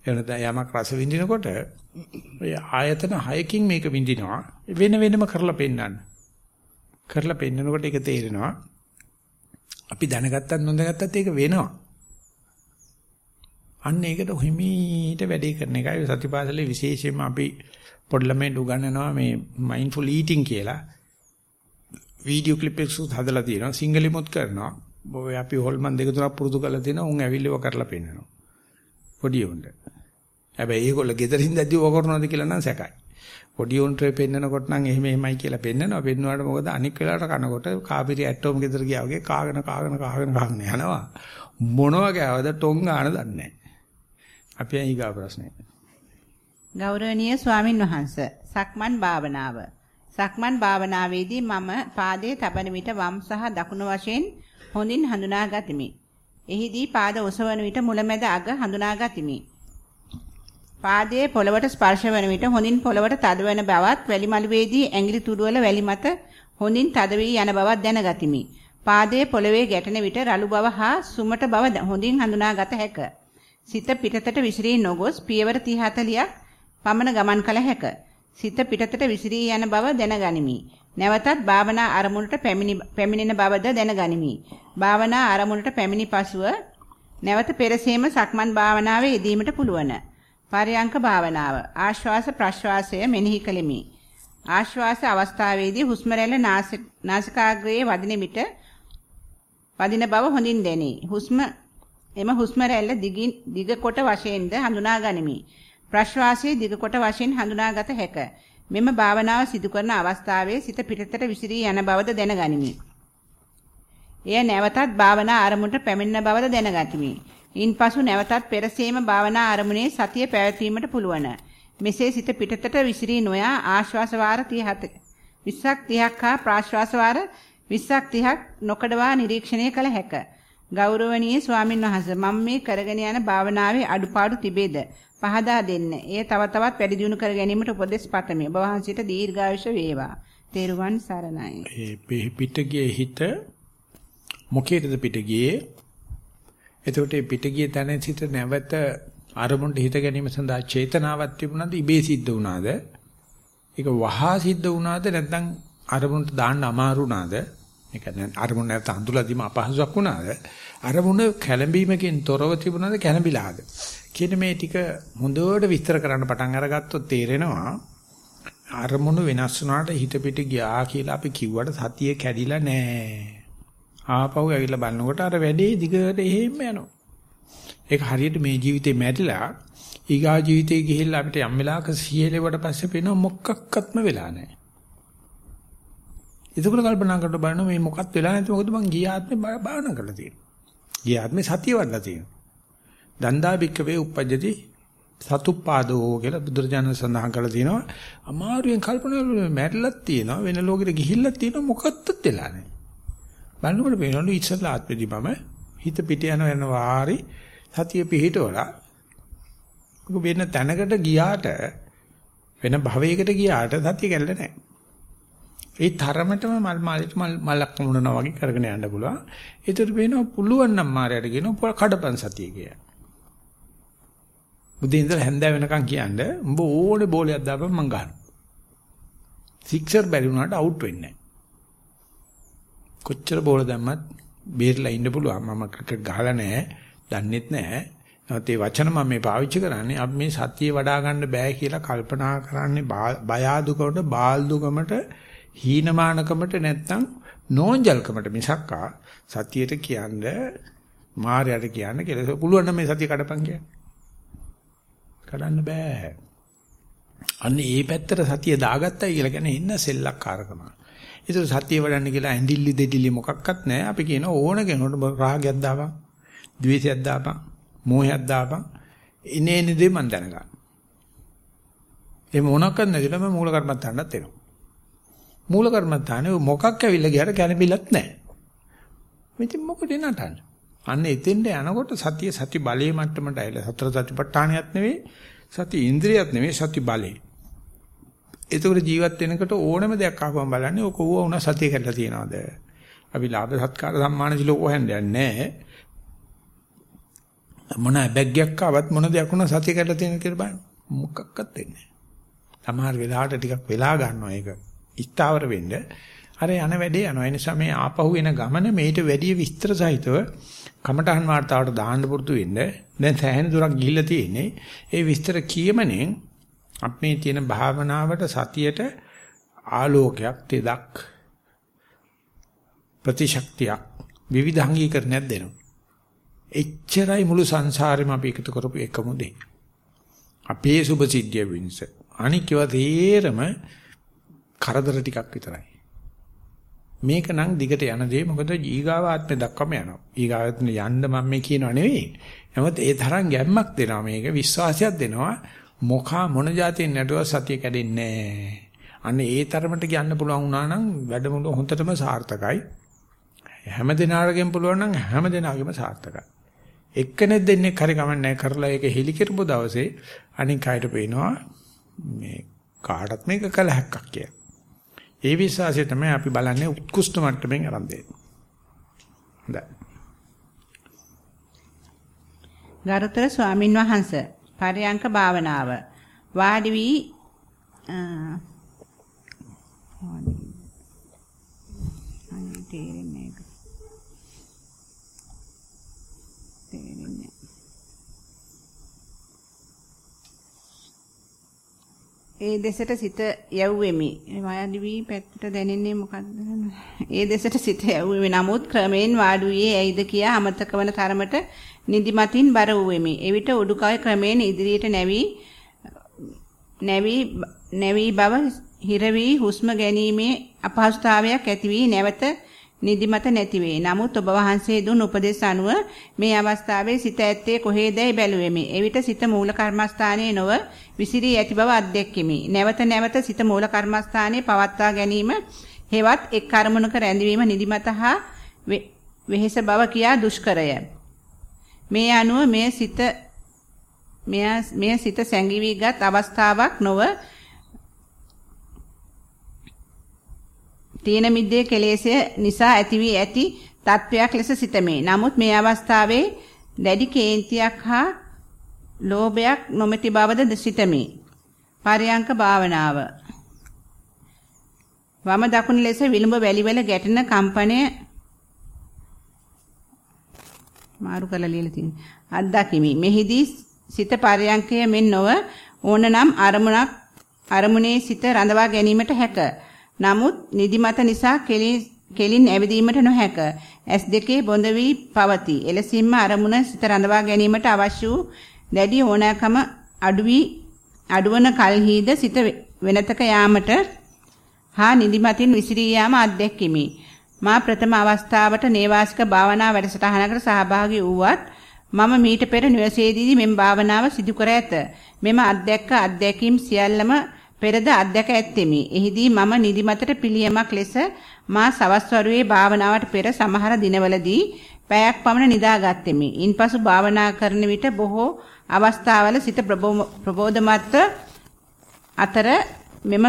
එනද යමක් රස විඳිනකොට ඔය ආයතන හයකින් මේක විඳිනවා වෙන වෙනම කරලා පෙන්නන්න. කරලා පෙන්නනකොට ඒක තේරෙනවා. අපි දැනගත්තත් නොදැනගත්තත් ඒක වෙනවා. අන්න ඒකට හිමීට වැඩේ කරන එකයි සතිපාසලේ විශේෂයෙන්ම අපි පොඩි ළමයින්ට උගන්වනවා මේ මයින්ඩ්ෆුල් ඊටින් කියලා. වීඩියෝ ක්ලිප් එකක් හදලා තියෙනවා සිංගලෙමුත් කරනවා. ඔය අපි හොල්මන් දෙක තුනක් පුරුදු කරලා තියෙනවා උන් ඇවිල්ලිව කරලා පෙන්නනවා. පොඩි උන්ට. හැබැයි ඒගොල්ලෝ gederin දැද්දි ඕක කරනවද කියලා නම් සැකයි. පොඩි උන්ට පෙන්නනකොට නම් එහෙම එහෙමයි කියලා පෙන්නනවා. පෙන්නුවාට මොකද අනික් වෙලාවට කනකොට කාපිරි ඇටෝම් ගෙදර ගියා වගේ කාගෙන කාගෙන කාගෙන කාගෙන යනවා. මොනවා ගෑවද ටොං ගන්න දන්නේ නැහැ. අපි ඊගා ප්‍රශ්නේ. ගෞරවනීය ස්වාමින් වහන්සේ සක්මන් භාවනාව සක්මන් භාවනාවේදී මම පාදයේ තබන විට වම් සහ දකුණු වශයෙන් හොඳින් හඳුනා ගතිමි. එහිදී පාද ඔසවන විට මුලැමැද අග හඳුනා ගතිමි. පාදයේ පොළවට ස්පර්ශ වන විට හොඳින් පොළවට තදවන බවත් වැලිමලුවේදී ඇඟිලි තුඩුවල වැලි මත හොඳින් තද වී යන බවත් දැනගතිමි. පාදයේ පොළවේ ගැටෙන විට රළු බව හා සුමට බව හොඳින් හඳුනාගත හැක. සිත පිටතට විසිරී නොගොස් පියවර 30 40ක් පමණ ගමන් කළ හැක. සිත පිටතට විසිරී යන බව දැනගනිමි. නැවතත් භාවනා අරමුණට පැමිණෙන බවද දැනගනිමි. භාවනා අරමුණට පැමිණි පසුව නැවත පෙරසේම සක්මන් භාවනාවේ යෙදීමට පුළුවන්. පරයන්ක භාවනාව ආශ්වාස ප්‍රශ්වාසය මෙනෙහි කෙලිමි. ආශ්වාස අවස්ථාවේදී හුස්ම රැල්ල නාසිකාග්‍රයේ වදින විට වදින බව හොඳින් දැනේ. හුස්ම එම හුස්ම රැල්ල දිගින් දිග කොට වශයෙන්ද හඳුනා ගනිමි. ප්‍රශ්වාසයේ දිග කොට වශයෙන් හඳුනාගත හැක. මෙම භාවනාව සිදු කරන අවස්ථාවේ සිත පිටතට විසිරී යන බවද දැනගනිමි. එය නැවතත් භාවනා ආරමුණට පැමිණෙන බවද දැනගතිමි. ඉන්පසු නැවතත් පෙරසීම භාවනා ආරමුණේ සතිය පැවැත්වීමට පුළුවන්. මෙසේ සිත පිටතට විසිරී නොයා ආශ්වාස වාර 37 20ක් 30ක් හා ප්‍රාශ්වාස වාර 20ක් 30ක් නොකඩවා නිරීක්ෂණය කළ හැක. ගෞරවනීය ස්වාමින් වහන්සේ මම මේ කරගෙන යන භාවනාවේ අඩුපාඩු තිබේද? පහදා දෙන්න. එය තව තවත් වැඩි දියුණු කර ගැනීමට උපදෙස් පතමි. ඔබ වහන්සේට දීර්ඝායුෂ වේවා. තෙරුවන් සරණයි. ඒ පිටගියේ හිත මොකේද පිටගියේ? එතකොට මේ පිටගියේ තැන සිට නැවත අරමුණට හිත ගැනීම සඳහා චේතනාවක් තිබුණාද ඉබේ සිද්ධ වුණාද? ඒක වහා සිද්ධ වුණාද නැත්නම් අරමුණට දාන්න අමාරු වුණාද? ඒ කියන්නේ අරමුණ නැත්නම් අඳුලදීම අපහසුයක් වුණාද? අරමුණ කැළඹීමකින් තොරව තිබුණාද කැළඹිලාද? කියන මේ ටික හොඳට විස්තර කරන්න පටන් අරගත්තොත් තේරෙනවා අරමුණු වෙනස් වුණාට හිත පිට ගියා කියලා අපි කිව්වට සතිය කැඩිලා නැහැ. ආපහු ඇවිල්ලා බලනකොට අර වැඩේ දිගට එහෙම යනවා. ඒක හරියට මේ ජීවිතේ මැරිලා ඊගා ජීවිතේ ගිහිල්ලා අපිට යම් වෙලාවක සියලෙවට පස්සේ පේන මොකක්වත්ම වෙලා නැහැ. එතකොට කල්පනා කරලා බලනවා මේ මොකක්ද වෙලා නැති මොකද මං ගිය ආත්මේ භාවනා කරලා තියෙන්නේ. ගිය ආත්මේ සතිය වඩලා තියෙනවා. දන්දා බික්කවේ උපජ්ජති සතුප්පාදෝ කියලා බුදුරජාණන් සඳහන් කරලා තියෙනවා. අමාරුවෙන් කල්පනා කරලා මැරිලක් තියෙනවා වෙන ලෝකෙට ගිහිල්ලා තියෙනවා මොකක්ද වෙලා නැහැ. බලනකොට පේනවලු ඉස්සල්ලා ආත්මෙදි මම හිත පිට යන වෙන වාරි සතිය පිහිටවලා වෙන තැනකට ගියාට වෙන භවයකට ගියාට සතිය කැල්ල නැහැ. ඒ තරමටම මල් මාලෙට මල් මලක් මුණනවා වගේ කරගෙන යන්න පුළුවන්. ඒතර වෙනවා පුළුවන් නම් මාරයට කියනවා කඩපන් සතිය කියලා. උදේ ඉඳලා හැන්දෑව වෙනකන් කියන්නේ උඹ ඕනේ බෝලයක් දාපන් මං ගන්නවා. සික්සර් බැරි වුණාට අවුට් වෙන්නේ නැහැ. කොච්චර බෝල දැම්මත් බේරලා ඉන්න පුළුවන්. මම ක්‍රිකට් ගහලා නැහැ. දන්නෙත් නැහැ. නැත්නම් ඒ වචන මම මේ පාවිච්චි කරන්නේ අපි මේ සතිය වඩා ගන්න බෑ කියලා කල්පනා කරන්නේ බය ආදුකමට බාල්දුකමට හීනමානකමට නැත්නම් නෝන්ජල්කමට මිසක්කා සතියට කියන්නේ මායයට කියන්නේ කියලා පුළුවන් නම් මේ සතිය කඩපන් කියන්නේ. කඩන්න බෑ. අන්න ඒ පැත්තට සතිය දාගත්තයි කියලා කියන්නේ ඉන්න සෙල්ලක්කාරකම. ඒක සතිය වඩන්න කියලා ඇඬිල්ලි දෙඩිලි මොකක්වත් නැහැ. අපි කියන ඕන කෙනෙකුට රාගයක් දාපන්, ද්වේෂයක් දාපන්, මෝහයක් දාපන්. ඉනේ ඉනේ මන් දැනගන්න. ඒ මොනක්වත් නැතිලම මූල කර්මත්තාන්නත් එනවා. මූල කර්මත්තානේ මොකක් ඇවිල්ලා ගියාට කැළඹිලත් නැහැ. මෙතන මොකද නටන්නේ? අන්න එතෙන්ට යනකොට සතිය සති බලයේ මට්ටමට ඇවිල්ලා සතර සතිපට්ඨානියත් නෙවෙයි සති ඉන්ද්‍රියත් නෙවෙයි සති බලේ. ඒතකොට ජීවත් වෙනකොට ඕනම දෙයක් ආවම බලන්නේ ඔක ඌව උනා සතිය කරලා තියනවාද? අපි ලාභ සත්කාර සම්මාන සිලෝක හොයන්නේ නැහැ. මොන බැග්යක් ආවත් මොන දෙයක් වුණා සතිය කරලා තියෙන කියලා බලන්න. මොකක්වත් වෙන්නේ නැහැ. සමහර වෙලාවට ටිකක් වෙලා ගන්නවා ඒක. ඉස්තාවර වෙන්න. අර යන වැඩේ යනවා. ඒ නිසා මේ ආපහු එන ගමන මේට වැඩි විස්තර සහිතව කමඨහන් වාර්තාවට දාන්න පුරුදු වෙන්න. දැන් සෑහෙන දුරක් ගිහිල්ලා තියෙන්නේ. ඒ විස්තර කියමනෙන් අපේ තියෙන භාවනාවට සතියට ආලෝකයක් තෙදක් ප්‍රතිශක්තියක් විවිධාංගීකරණයක් දෙනවා. එච්චරයි මුළු සංසාරෙම අපි එකතු කරපු එකම දේ. අපේ සුභ සිද්ධිය වෙනස. අනිකව තේරම කරදර ටිකක් විතරයි. මේක නම් දිගට යන දේ මොකද ඊගාව ආත්මේ දක්වම යනවා. ඊගාවත් යන්න මම මේ කියනව නෙවෙයි. නමුත් ඒ තරම් ගැම්මක් දෙනවා මේක විශ්වාසයක් දෙනවා. මොකා මොන જાතියෙන් නැටුවා සතිය කැඩෙන්නේ නැහැ. අන්න ඒ තරමට කියන්න පුළුවන් වුණා නම් වැඩමුළු හොඳටම සාර්ථකයි. හැම දිනාරගෙන් පුළුවන් නම් හැම දිනාගෙම සාර්ථකයි. එක්කෙනෙක් දෙන්නේ හරි කමන්නේ කරලා ඒක හෙලි කරපු දවසේ අනික් අයට පේනවා මේ කාටත් මේක කලහක්ක් කියලා. ඒ විශ්වාසය තමයි අපි බලන්නේ උත්කෘෂ්ඨ මට්ටමින් අරන් දෙන්නේ. හොඳයි. ගරුතර ස්වාමින් වහන්සේ පරයන්ක භාවනාව වාඩි වී තේරෙන්නේ තේරෙන්නේ ඒ දෙසට සිත යැව්වෙමි. වාඩි වී පැත්තට දැනෙන්නේ මොකද්ද? ඒ දෙසට සිත යැව්වෙමි. නමුත් ක්‍රමෙන් වාඩි වී ඇයිද කියා අමතක වන තරමට නිදිමතින් බර වූෙමි. එවිට උඩුකය ක්‍රමෙන් ඉදිරියට නැවි නැවි නැවි බව හිර වී හුස්ම ගැනීමේ අපහසුතාවයක් ඇති වී නැවත නිදිමත නැති වේ. නමුත් ඔබ වහන්සේ දුන් උපදෙස් අනුව මේ අවස්ථාවේ සිත ඇත්තේ කොහේදයි බැලුවෙමි. එවිට සිත මූල කර්මස්ථානයේ නොව විසිරී ඇති බව අත්දැක්කෙමි. නැවත නැවත සිත මූල කර්මස්ථානයේ පවත්වා ගැනීම හෙවත් එක් කර්මණක රැඳවීම නිදිමත හා වෙහෙස බව කියා දුෂ්කරය. මේ අනුව මේ සිත මෙය සිත සැඟවිගත් අවස්ථාවක් නොව තීන මිද්දේ කෙලෙසය නිසා ඇති වී ඇති තත්වයක් ලෙස සිතමේ. නමුත් මේ අවස්ථාවේ දැඩි කේන්තියක් හා ලෝභයක් නොමැති බවද සිතමේ. පරයන්ක භාවනාව. වම දකුණ ලෙස විලුඹ වැලිවල ගැටෙන කම්පනය මාරු කරලා ලියලා තියෙනවා. අත්දකිමි. මෙහිදී සිත පරයන්කය මෙන් නොව ඕනනම් අරමුණක් අරමුණේ සිත රඳවා ගැනීමට හැක. නමුත් නිදිමත නිසා කෙලින් ඇවිදීමට නොහැක. ඇස් දෙකේ බොඳ වී පවතී. එලෙසින්ම අරමුණ සිත රඳවා ගැනීමට අවශ්‍ය වූ දැඩි ඕනෑකම අඩු වී අඩුවන කල්හිද සිත වෙනතක යාමට හා නිදිමතින් විසිරී යාම අත්දැක්කිමි. මා ප්‍රථම අවස්ථාවට නේවාසික භාවනා වැඩසටහනකට සහභාගී වුවත් මම මීට පෙර නිවසේදී මෙම භාවනාව සිදු කර ඇත. මෙම අත්දැක්ක අත්දැකීම් සියල්ලම පෙරද අත්දැක ඇත්තෙමි. එහිදී මම නිදිමතට පිළියමක් ලෙස මා සවස් වරුවේ භාවනාවට පෙර සමහර දිනවලදී පැයක් පමණ නිදාගත්ෙමි. ඉන්පසු භාවනා කරන විට බොහෝ අවස්ථාවල සිත ප්‍රබෝධමත්ව අතර මෙම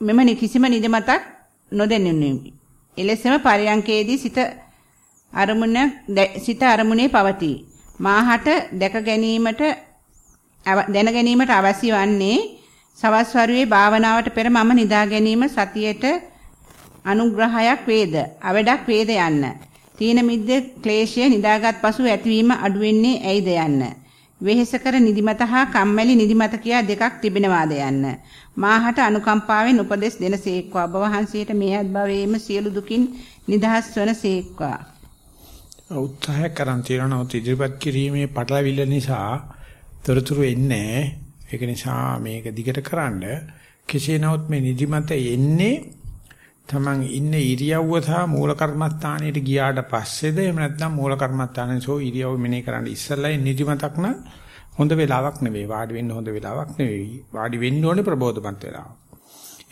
මෙම කිසිම නිදිමතක් නොදැනුනි. එලෙසම පරයන්කේදී සිත අරමුණ සිත අරමුණේ පවතී. මාහට දැක ගැනීමට දැන ගැනීමට අවශ්‍ය වන්නේ සවස් වරුවේ භාවනාවට පෙර මම නිදා ගැනීම සතියට අනුග්‍රහයක් වේද අවඩක් වේද යන්න. තීන මිද්ද ක්ලේශය නිදාගත් පසු ඇතිවීම අඩු වෙන්නේ ඇයිද යන්න. වෙහෙසකර නිදිමත හා කම්මැලි නිදිමත කියා දෙකක් තිබෙනවාද යන්න. මාහට අනුකම්පාවෙන් උපදෙස් දෙනසේක්වා. ඔබ වහන්සේට මේ අත්භවයේම සියලු දුකින් නිදහස් වන සේක්වා. උත්සාහ කරන් තියනවා ඉදිරිපත් කිරීමේ පටලවිල්ල නිසා තොරතුරු එන්නේ ඒක නිසා මේක දිගට කරන්න කෙසේ නමුත් මේ නිදිමත එන්නේ තමන් ඉන්න ඉරියව්ව සහ මූල කර්මස්ථානයට ගියාට පස්සේද එහෙම නැත්නම් මූල කර්මස්ථානයේ සෝ ඉරියව්ව මෙනේ කරන්න ඉස්සෙල්ලා නිදිමතක් නම් හොඳ වෙලාවක් නෙවෙයි වාඩි වෙන්න හොඳ වෙලාවක් නෙවෙයි වාඩි වෙන්න ඕනේ ප්‍රබෝධමත් වෙලාව.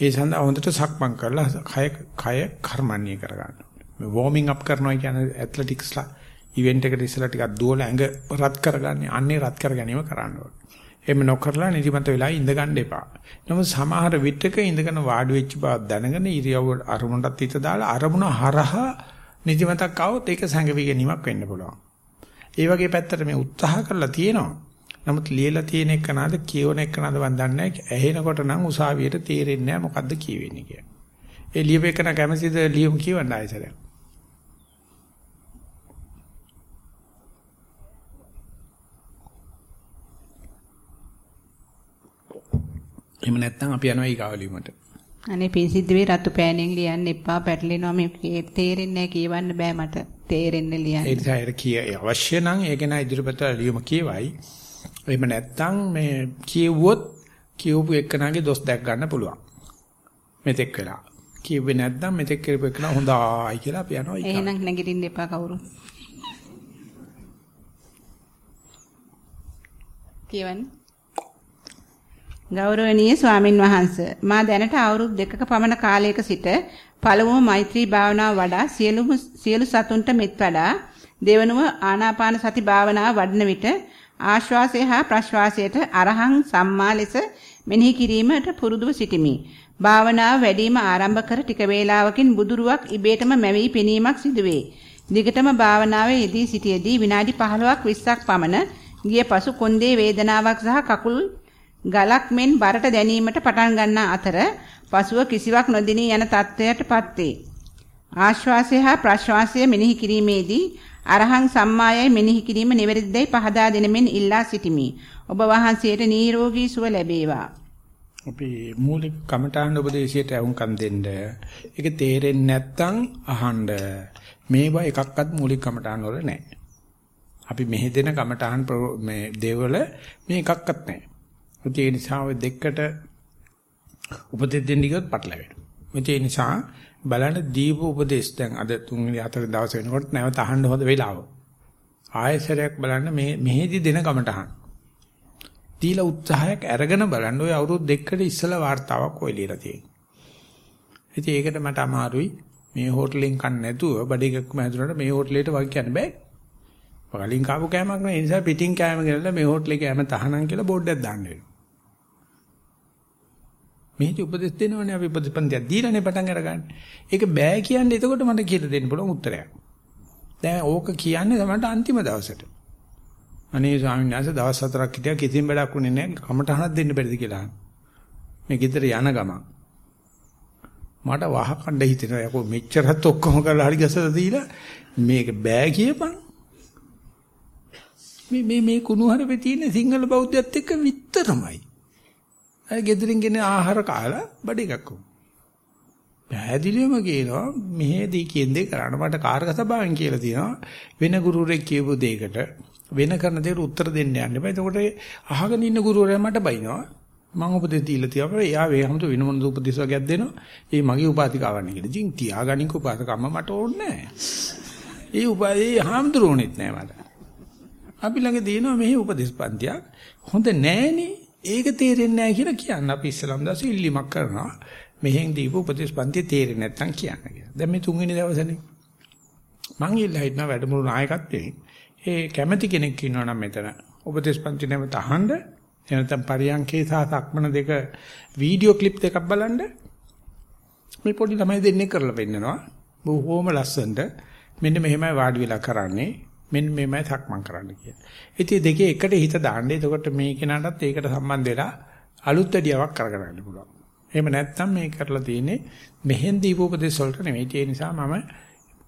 ඒ සඳහා හොඳට සක්මන් කරලා කය කය කර්මන්නේ කරගන්න. මේ වෝමින් අප් කරනවා කියන්නේ ඇත්ලටික්ස්ලා ඉවෙන්ට් එකට ඉස්සලා ටිකක් දුවලා ඇඟ රත් කරගන්නේ අන්නේ රත් කර ගැනීම කරන්න ඕනේ. එහෙම නොකරලා නිදිමත වෙලා ඉඳ ගන්න එපා. නමුත් සමහර විටක ඉඳගෙන වාඩි වෙච්ච බව දැනගෙන ඉරියව්ව අරමුණටත් හිත දාලා අරමුණ හරහා නිදිමතක් આવොත් ඒක සංගවි ගැනීමක් වෙන්න පුළුවන්. ඒ වගේ පැත්තට මේ උත්සාහ කරලා තියෙනවා. නමුත් ලියලා තියෙන එක නේද කියවන එක නේද මන් දන්නේ නැහැ. ඇහෙනකොට නම් උසාවියට තේරෙන්නේ නැහැ මොකද්ද කියවෙන්නේ කියලා. ඒ ලියපෙකන කැමැතිද ලියමු කියවන්න ආයෙසරයක්. එහෙම නැත්නම් අපි යනවා ඊගාවලියුමට. අනේ පිසිද්ද වේ රතු පෑනෙන් ලියන්න එපා පැටලෙනවා මේ තේරෙන්නේ නැහැ කියවන්න බෑ මට තේරෙන්නේ ලියන්න. ඒ නිසා ඒක කිය අවශ්‍ය නම් ඒක නා ඉදිරිපත් ලියුම කියවයි. එහෙම නැත්නම් මේ කියවුවොත් කියවපු එක්කනාගේ දොස් දැක් ගන්න පුළුවන්. මෙතෙක් වෙලා. කියුවේ නැත්නම් මෙතෙක් කරපු එක්කනා හොඳයි කියලා අපි යනවා ඊගා. එහෙනම් නැගිටින්න එපා කවුරුත්. කියවන්නේ ගෞරවනීය ස්වාමින් වහන්සේ මා දැනට අවුරුදු දෙකක පමණ කාලයක සිට පළමුව මෛත්‍රී භාවනාව වඩා සියලුම සියලු සතුන්ට මෙත් වඩා දෙවනුව ආනාපාන සති භාවනාව වඩන විට ආශ්වාසය හා ප්‍රශ්වාසයට අරහං සම්මා ලෙස මෙනෙහි කිරීමට පුරුදුව සිටිමි. භාවනාව වැඩිම ආරම්භ කර ටික වේලාවකින් බුදුරුවක් ඉබේටම මැවී පෙනීමක් සිදුවේ. දිගටම භාවනාවේ යෙදී සිටියේදී විනාඩි 15ක් 20ක් පමණ ගිය පසු කොන්දේ වේදනාවක් සහ කකුල් ගලක් මෙන් බරට දැනීමට පටන් ගන්නා අතර පසුව කිසිවක් නොදිනී යන තත්ත්වයටපත් වේ. ආශ්වාසය හා ප්‍රශ්වාසය මෙනෙහි කිරීමේදී අරහං සම්මායයි මෙනෙහි කිරීම නිවැරදිදයි පහදා දෙනමින් ඉල්ලා සිටිමි. ඔබ වහන්සේට නිරෝගී සුව ලැබේවා. අපි මූලික කමඨාන් උපදේශයට වුන්කම් දෙන්න. ඒක තේරෙන්නේ නැත්නම් අහන්න. මේවා එකක්වත් මූලික කමඨාන් වල නැහැ. අපි මෙහෙ දෙන කමඨාන් මේ දේවල මේ එකක්වත් නැහැ. මුතේ ඒ නිසා ඔය දෙකට උපදෙස් දෙන්න ගියොත් පටලැවෙනවා. මුතේ ඒ නිසා බලන්න දීපු උපදේශ දැන් අද තුන්වෙනි හතර දවස් වෙනකොට නැවත අහන්න හොඳ වෙලාව. ආයෙසරයක් බලන්න මේ මෙහෙදි දෙන කමටහන්. දීලා උත්සාහයක් අරගෙන බලන්න ඔය අවුරුදු දෙකකට ඉස්සලා වார்த்தාවක් ඔය ලියලා තියෙනවා. ඉතින් ඒකට මට අමාරුයි මේ හෝටලෙන් කන්න නැතුව බඩේකක් මහඳුනට මේ හෝටලේට වගේ කියන්න බෑ. පහලින් කාපු කෑමක් නේ ඒ නිසා පිටින් කෑම ගෙනල්ලා මේ හෝටලේ කෑම තහනම් කියලා බෝඩ් එකක් දාන්න වෙනවා. මේටි උපදෙස් දෙනවනේ අපි උපදෙස්පන්තියක් දීලානේ පටන් අරගන්නේ. ඒක බෑ කියන්නේ එතකොට මට කියලා දෙන්න පුළුවන් උත්තරයක්. දැන් ඕක කියන්නේ තමයි අන්තිම දවසට. අනේ ස්වාමීන් වහන්සේ දවස් හතරක් හිටියා කිසිම වැඩක් වුණේ නැහැ. කමටහනක් දෙන්න බැරිද කියලා. මේ ගෙදර යන ගමන් මට වහ කණ්ඩ හිතෙනවා යකෝ මෙච්චරත් ඔක්කොම කරලා හරි ගැසලා දීලා මේක බෑ කියපන් මේ මේ මේ කුණුහරුපේ තියෙන සිංහල බෞද්ධයත් එක්ක විතරමයි අය ගෙදරින් ගෙන ආහාර කාලා බඩ එකක් වුණා. පැහැදිලිවම කියනවා මෙහෙදී කියන දේ කරන්න මට කාර්ක සභාවෙන් කියලා තියෙනවා වෙන ගුරුවරයෙක් කියපු දෙයකට වෙන කරන දේට උත්තර දෙන්න යන්න එපා. එතකොට අහගෙන ඉන්න ගුරුවරයා මට බයිනවා. මම උපදෙස් දීලා තියපර එයා වේ හැමතු වෙන මොන උපදෙස් වර්ගයක් දෙනවා. ඒ මගේ උපාධිකාවන්නේ කියලා. ඉතින් තියාගනික උපාධිකම්ම මට ඕනේ නැහැ. ඒ උපාධි හාමුදුරුවෝනෙත් නැහැ මට. අපි ළඟ තියෙනවා මෙහි උපදෙස් පන්තියක්. හොඳ නෑනේ. ඒක තේරෙන්නේ නැහැ කියලා කියන්න. අපි ඉස්සලම් දැසේ ඉල්ලීමක් කරනවා. මෙහෙන් දීපු උපදෙස් පන්තිය තේරෙන්නේ නැත්නම් කියන්න කියලා. දැන් මේ තුන්වෙනි දවසනේ මං ඉල්ලා හිටන වැඩමුළු නායකත්වයෙන්. ඒ කැමැති කෙනෙක් ඉන්නවා නම් මෙතන. උපදේශ පන්ති නැවත අහන්න. එනතම් පරියන්කේ සහ සක්මන දෙක වීඩියෝ ක්ලිප් දෙකක් බලන්න. මේ පොඩි ළමයි දෙන්නේ කරලා පෙන්නනවා. බොහෝම ලස්සනට. මෙන්න මෙහෙමයි වාඩි වෙලා කරන්නේ. මෙන්න මෙහෙමයි සක්මන් කරන්න කියලා. ඉතින් දෙකේ එකට හිත දාන්න. එතකොට මේ කෙනාටත් ඒකට සම්බන්ධ වෙලා අලුත් වැඩියාවක් කරගන්න පුළුවන්. එහෙම නැත්නම් මේ කරලා තියෙන්නේ මෙහෙන් දීප උපදේශ වලට නෙමෙයි. ඒ නිසා මම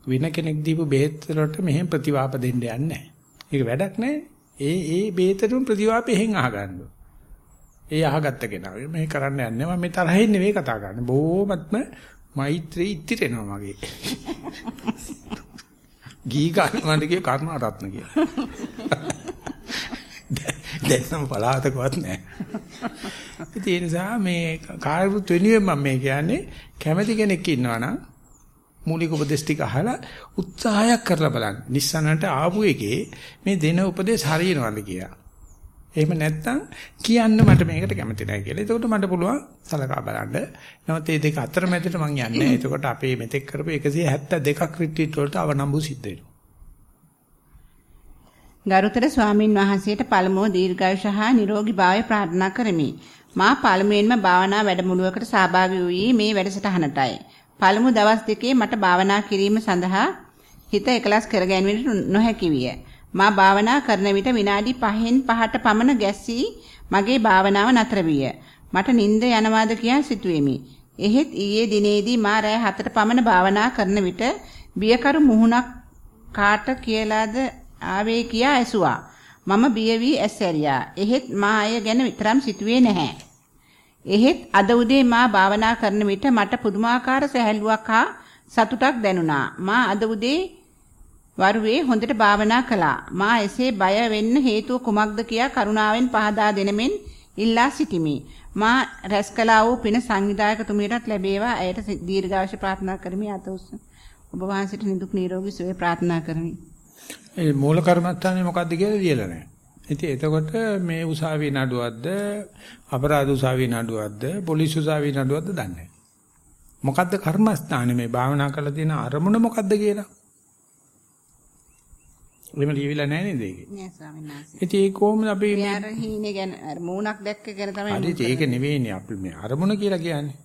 වෙන කෙනෙක් දීපු බෙහෙත් වලට මෙහෙම ප්‍රතිවාප දෙන්න යන්නේ නැහැ. ඒක වැඩක් නැහැ. ඒ ඒ බෙහෙතටම ප්‍රතිවාප එහෙන් අහගන්න. ඒ අහගත්ත කෙනා මේ කරන්න යන්නේ මම මේ තරහින් නෙවෙයි කතා කරන්නේ. බොහොමත්ම මෛත්‍රී ඉතිරෙනවා මගේ. ගී ගන්නවන්ට කිය කර්ම රත්න කියලා. දැන් නම් පලාතකවත් නැහැ. ඒ නිසා මේ කාර්යෘත් වෙනුවෙන් මම මේ කියන්නේ කැමැති කෙනෙක් ඉන්නවා නම් මූලික උපදේශ ටික අහලා උත්සාහයක් කරලා බලන්න. නිස්සනට ආපු එකේ මේ දෙන උපදේශ හරියනවද කියලා. එහෙම නැත්නම් කියන්න මට මේකට කැමති නැහැ කියලා. එතකොට මට පුළුවන් සලකා බලන්න. නමුත් මේ දෙක අතර මැදට මං යන්නේ නැහැ. එතකොට අපේ මෙතෙක් කරපු 172ක් රිට්‍රීට් වලට අවනම්බු සිද්ධ වෙනවා. ගරුතර ස්වාමින් වහන්සේට පළමුව දීර්ඝායුෂ හා නිරෝගී භාවය ප්‍රාර්ථනා කරමි. මා පළමුවෙන්ම භාවනා වැඩමුළුවකට සහභාගී වූයේ මේ වැඩසටහනටයි. පළමු දවස් දෙකේ මට භාවනා කිරීම සඳහා හිත එකලස් කර ගැනීමට නොහැකි විය. මා භාවනා කරන විට විනාඩි 5න් 5ට පමණ ගැස්සී මගේ භාවනාව නතර විය. මට නිින්ද යනවාද කියා සිතුවෙමි. එහෙත් ඊයේ දිනේදී මා රෑ 7ට පමණ භාවනා කරන විට බියකරු මුහුණක් කාට කියලාද ආවේ කියා ඇසුවා. මම බිය වී ඇස්සැරියා. එහෙත් මා අය ගැන විතරම් සිතුවේ නැහැ. එහෙත් අද උදේ මා භාවනා කරන විට මට පුදුමාකාර සැහැල්ලුවක් හා සතුටක් දැනුණා. මා අද උදේ වරුවේ හොඳට භාවනා කළා. මා එසේ බය වෙන්න හේතුව කුමක්ද කියා කරුණාවෙන් පහදා දෙනමෙන් ඉල්ලා සිටිමි. මා රැස් කළා වූ පින සංවිධායකතුමියටත් ලැබේවා. ඇයට දීර්ඝායුෂ ප්‍රාර්ථනා කරමි. අත උස්ස. ඔබ වහන්සේට නිදුක් නිරෝගී සුවය ප්‍රාර්ථනා කරමි. ඒ මූල කර්මස්ථානේ මොකද්ද කියලා ලියලා නැහැ. ඉතින් එතකොට මේ උසාවියේ නඩුවක්ද අපරාධ උසාවියේ නඩුවක්ද පොලිස් උසාවියේ නඩුවක්ද දන්නේ නැහැ. මොකද්ද කර්මස්ථානේ මේ භාවනා කරලා තියෙන අරමුණ මොකද්ද කියලා? එහෙම ලියවිලා නැහැ නේද ඒකේ? නෑ ස්වාමීන් වහන්සේ. ඉතින් ඒක කොහොමද අපි මේ අර හීනේ ගැන අර මූණක් දැක්ක ගැන තමයි හරි ඒක නෙවෙයිනේ අපි මේ අරමුණ කියලා කියන්නේ.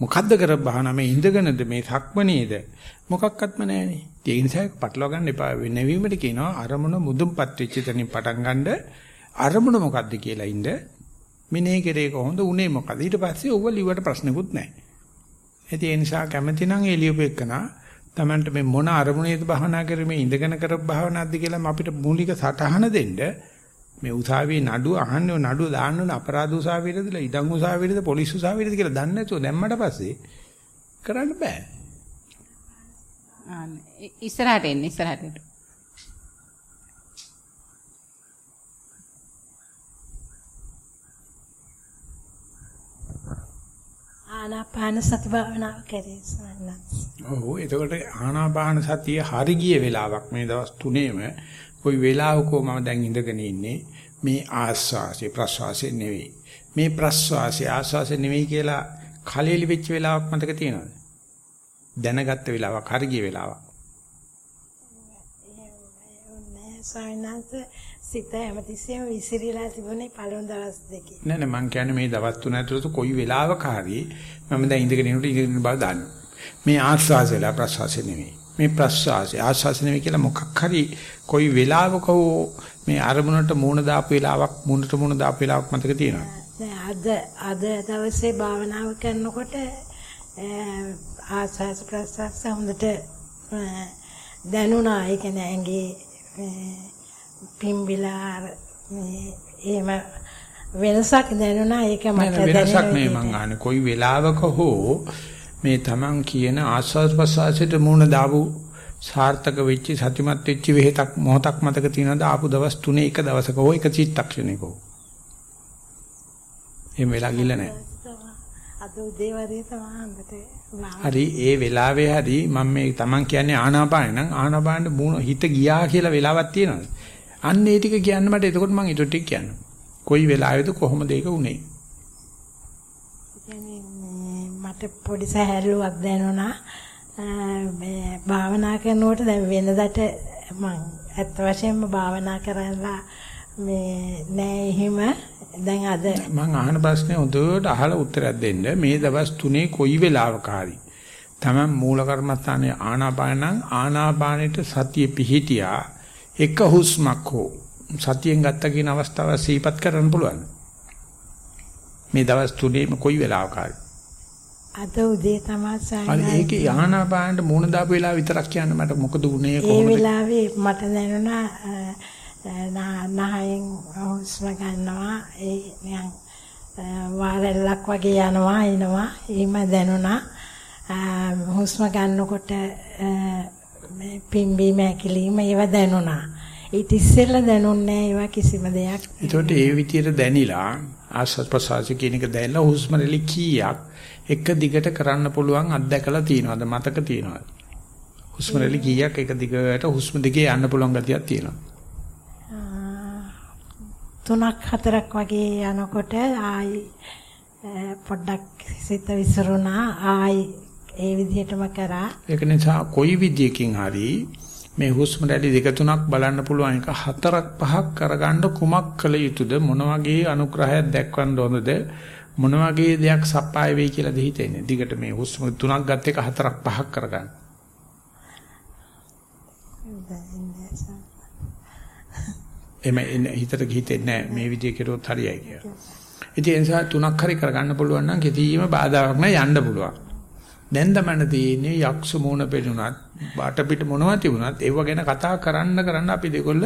මොකද්ද කර බහනා මේ ඉඳගෙනද මේ සක්මනේද මොකක්වත්ම නැහැනේ. ඒ නිසා පටලවා ගන්න එපා. වෙනවීමට කියනවා අරමුණ මුදුන්පත් වෙච්ච තැනින් පටන් ගන්න අරමුණ මොකද්ද කියලා ඉන්න මිනේ කෙරේ කොහොමද උනේ මොකද ඊට පස්සේ ඔව ලිව්වට ප්‍රශ්නකුත් නැහැ. ඒ නිසා කැමති නම් ඒ ලියුපෙකනා Tamanට මේ මොන අරමුණේද භාවනා කරේ ඉඳගෙන කරපු භාවනාවක්ද කියලා අපිට මූලික සටහන දෙන්න මේ උසාවියේ නඩුව අහන්නේ නඩුව දාන්න ඕන අපරාධ උසාවියේද ඉදන් උසාවියේද පොලිස් උසාවියේද කියලා දන්නේ නැතුව දැම්මට පස්සේ කරන්න බෑ. ආන්න ඉස්සරහට එන්න ඉස්සරහට එන්න. ආනාපාන සති භාවනාව කරේ සන්නස්. ඔව් එතකොට ආනාපාන සතිය හරි ගිය වෙලාවක් මේ දවස් තුනේම කොයි වෙලාවකෝ මම දැන් ඉඳගෙන ඉන්නේ මේ ආස්වාසේ ප්‍රස්වාසේ නෙවෙයි. මේ ප්‍රස්වාසේ ආස්වාසේ නෙවෙයි කියලා කලෙලි වෙච්ච වෙලාවක් මතක තියෙනවද? දැනගත්ත වෙලාවක් හරි ගිය වෙලාවක්. සයන්නාස සිත හැමතිස්සෙම විසිරීලා තිබුණේ පළවෙනි දවස් දෙකේ. නෑ නෑ මං කියන්නේ මේ දවස් තුන ඇතුළත කොයි වෙලාවක හරි මම දැන් ඉඳගෙන ඉන්නකොට ඉඳගෙන බල දාන්න. මේ ආස්වාසයලා ප්‍රසවාසය නෙමෙයි. මේ ප්‍රසවාසය ආස්වාසය නෙමෙයි කියලා මොකක් හරි කොයි වෙලාවක මේ අරමුණට මූණ දාපු වෙලාවක් මූණට මූණ දාපු වෙලාවක් මතක තියෙනවා. අද අද දවසේ භාවනාව කරනකොට ආස්වාස ප්‍රසවාස හොඳට දැනුණා. ඒ කියන්නේ ඇඟේ පිම්බිලා මේ එහෙම වෙනසක් දැනුණා. ඒක මට වෙනසක් මේ මං අහන්නේ. කොයි වෙලාවක හෝ මේ Taman කියන ආස්වාද ප්‍රසආසයට මුණ දාපු සාර්ථක වෙච්ච සතිමත් වෙච්ච වෙහෙතක් මොහොතක් මතක තියෙනවද? ආපු දවස් තුනේ එක දවසක හෝ එක චිත්තක්ෂණයක හෝ. එහෙම වෙලා ගිල්ල නැහැ. අද උදේ වරේ තමයි හරි ඒ වෙලාවේ හරි මම මේ Taman කියන්නේ ආනාපාන නම් ආනාපානෙ මූණ හිත ගියා කියලා වෙලාවක් තියෙනවද? අන්න ඒ ටික කියන්න මට එතකොට මම ඊට ටික කියන්න. කොයි වෙලාවෙද කොහොමද ඒක උනේ? මට පොඩි සහැල්ලුවක් දැනුණා. මේ භාවනා කරනකොට දැන් වෙනදට මම ඇත්ත වශයෙන්ම භාවනා කරලා මේ නෑ එහෙම දැන් අද මම අහන ප්‍රශ්නේ හොඳට අහලා උත්තරයක් දෙන්න මේ දවස් තුනේ කොයි වෙලාවක හරි තමයි මූල කර්මස්ථානයේ ආනාපාන ආනාපානෙට සතිය පිහිටියා එක හුස්මක් හෝ සතියෙන් ගත්ත කියන අවස්ථාව සීපත් කරන්න පුළුවන්. මේ දවස් තුනේම කොයි වෙලාවක හරි. අද උදේ තමයි සායනා ඒකේ ආනාපානට මූණ දාපු වෙලාව විතරක් කියන්න මට මොකද උනේ ඒ කොහොමද? වෙලාවේ මට දැනුණා නහයෙන් හුස්ම ගන්නවා ඒ නිකන් වාරැල්ලක් වගේ යනවා එනවා. එහෙම දැනුණා. හුස්ම ගන්නකොට මේ පිම්බීම හැකිලිම ඒව දැනුණා. ඊට ඉස්සෙල්ලා දැනුන්නේ ඒවා කිසිම දෙයක්. එතකොට ඒ විදියට දැනිලා ආස්වාද ප්‍රසආස කියන එක දැනලා හුස්ම රැලි කීයක් එක දිගට කරන්න පුළුවන් අත්දැකලා තියෙනවද? මතක තියෙනවද? හුස්ම රැලි කීයක් එක දිගට හුස්ම දිගේ යන්න පුළුවන් ගතියක් තියෙනවා තුනක් හතරක් වගේ යනකොට ආයි පොඩ්ඩක් සිත විසිරුණා. ආයි ඒ විදිහටම කරා. ඒක නිසා කොයි විදියකින් හරි මේ හුස්ම රැලි දෙක තුනක් බලන්න පුළුවන් එක හතරක් පහක් කරගන්න කුමක් කළ යුතුද? මොන වගේ අනුග්‍රහයක් දක්වන්න ඕනද? මොන වගේ දෙයක් සප්පාය වෙයි කියලාද හිතෙන්නේ? දිගට මේ හුස්ම තුනක් ගත්ත එක හතරක් පහක් කරගන්න. එමෙ හිතට හිතෙන්නේ නැහැ. මේ විදිය කෙරුවොත් හරියයි කියලා. ඉතින් ඒ නිසා තුනක් හරි කරගන්න පුළුවන් නම් කිසිම බාධාවක් නැහැ යන්න පුළුවන්. දැන් තමන්න තියෙන්නේ යක්ෂ මූණ පෙළුණත් බාට පිට මොනවා තිබුණත් ඒව ගැන කතා කරන්න කරන්න අපි දෙකොල්ල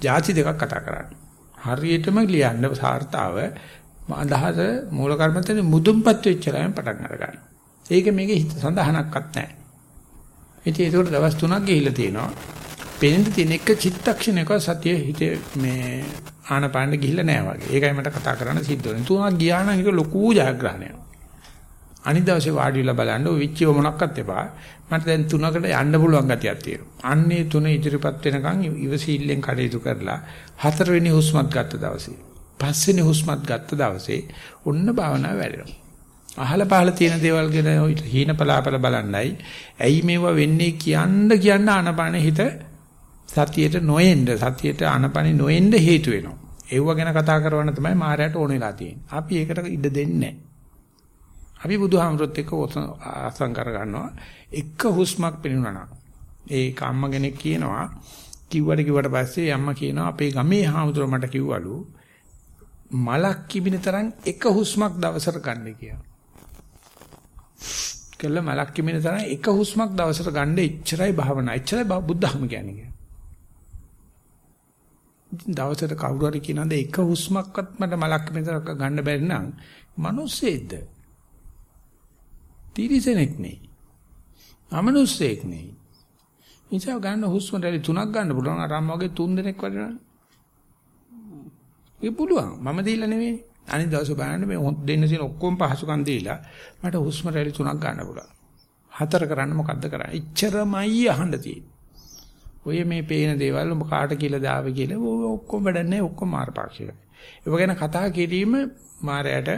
ಜಾති දෙකක් කතා කරන්නේ. හරියටම ලියන්න සාර්ථාව අදහස මූල කර්මතේ මුදුන්පත් වෙච්ච ළමෙන් පටන් අරගන්න. ඒක මේකේ හිත සඳහනක්වත් නැහැ. ඉතින් ඒකට දවස් 3ක් ගිහිල්ලා තියෙනවා. පෙනෙන්න තියෙන එක චිත්තක්ෂණයක සතිය හිතේ මේ ආනපාන ගිහිල්ලා නැහැ වගේ. ඒකයි මට කතා කරන්න සිද්ධ වෙන්නේ. තුනක් ගියා නම් ඒක ලොකු ජයග්‍රහණයක්. අනිත් දවසේ වාඩි වෙලා බලන්න ඔය විච්චිව මොනක්වත් එපා. මට දැන් තුනකට යන්න පුළුවන් ගතියක් තියෙනවා. අන්නේ තුන ඉදිරිපත් වෙනකන් ඉවසීල්ලෙන් කටයුතු කරලා හතරවෙනි හුස්මත් ගත්ත දවසේ පස්වෙනි හුස්මත් ගත්ත දවසේ ඔන්න භාවනාව වැඩෙනවා. අහල පහල තියෙන දේවල් ගැන හීන පලාපල බලන්නයි. ඇයි මේවා වෙන්නේ කියන්න කියන්න ආනපාන හිත සතියට නොයෙන්න සතියට ආනපනෙ නොයෙන්න හේතු වෙනවා. ඒව ගැන කතා කරවන්න තමයි මායයට ඕන වෙලා තියෙන්නේ. අපි ඒකට ඉඩ දෙන්නේ නැහැ. අපි බුදුහාමරොත් එක්ක අසං කර ගන්නවා. එක හුස්මක් පිරුණා ඒ අම්ම කෙනෙක් කියනවා කිව්වට කිව්වට පස්සේ අම්මා කියනවා අපේ ගමේ හාමුදුර මට කිව්වලු මලක් කිබින තරම් එක හුස්මක් දවසට ගන්න කියලා. කළ මලක් කිබින තරම් එක හුස්මක් දවසට ගන්න එච්චරයි භාවනා. එච්චරයි බුද්ධහම කියන්නේ. දවසට කවුරු හරි කියනද එක හුස්මක්වත් මට මලක් කිබින තරම් ගන්න බැරි නම් මිනිස්සෙක්ද? තිරිසනෙක් නෙයි. අමනුස්සයෙක් නෙයි. නිසා ගන්න හුස්ම රැලි තුනක් ගන්න පුළුවන් අර අම්ම වගේ තුන් දෙනෙක් වඩනවා. ඒ පුළුවන්. මම දීලා නෙවෙයි. අනිත් දවසේ බලන්න මේ දෙන්න තියෙන ඔක්කොම පහසුකම් දීලා මට හුස්ම රැලි තුනක් ගන්න පුළුවන්. හතර කරන්න මොකද්ද කරන්නේ? ඉච්චරමයි අහන්න තියෙන්නේ. ඔය මේ පේන දේවල් ඔබ කාට කියලා දාවේ කියලා ඔය ඔක්කොම වැඩන්නේ ඔක්කොම මාරපාක්ෂිකයි. ඒක ගැන කතා කිරීම මාරයට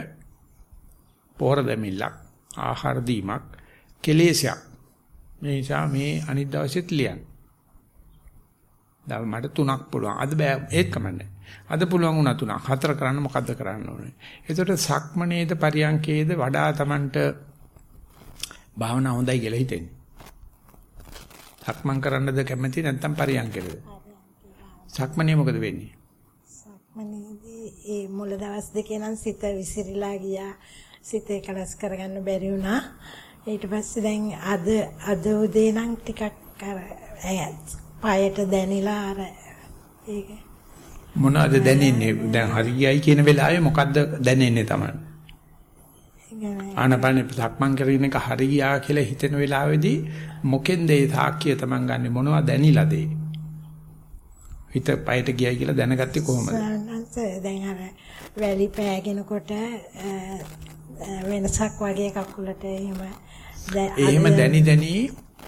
පොහොර දෙමිල්ලක් ආහාර දීමක් කෙලෙසයක්. මේ නිසා මේ අනිත් දවසෙත් ලියන්න. දැන් මට තුනක් පුළුවන්. අද බෑ ඒත් කමන්නේ. අද පුළුවන් වුණා තුනක්. හතර කරන්න මොකද්ද කරන්න ඕනේ? ඒකට සක්මනේද පරියංකේද වඩා Tamanට භාවනා හොඳයි කියලා හිතෙන්නේ. සක්මන් කරන්නද කැමති නැත්නම් පරියංකේද? සක්මනේ මොකද වෙන්නේ? සක්මනේදී ඒ මුල දවස් දෙකේ නම් සිත විසිරීලා ගියා. සිත එකලස් කරගන්න බැරි වුණා. ඊට පස්සේ දැන් අද අද උදේ නම් ටිකක් අර පායට දැනිලා අර ඒක මොනවද දැනෙන්නේ? දැන් හරියයි කියන වෙලාවේ මොකද්ද දැනෙන්නේ තමයි? ආනපන සක්මන් කරගෙන එක හරියා කියලා හිතෙන වෙලාවේදී මොකෙන්ද ඒ සාක්කිය තමන් ගන්නෙ මොනවද දැනිලාද? හිත පයට ගියයි කියලා දැනගත්තේ කොහොමද? දැන් අර වැලි පෑගෙනකොට වෙනසක් වගේ කකුලට එහෙම එහෙම දැනි දැනි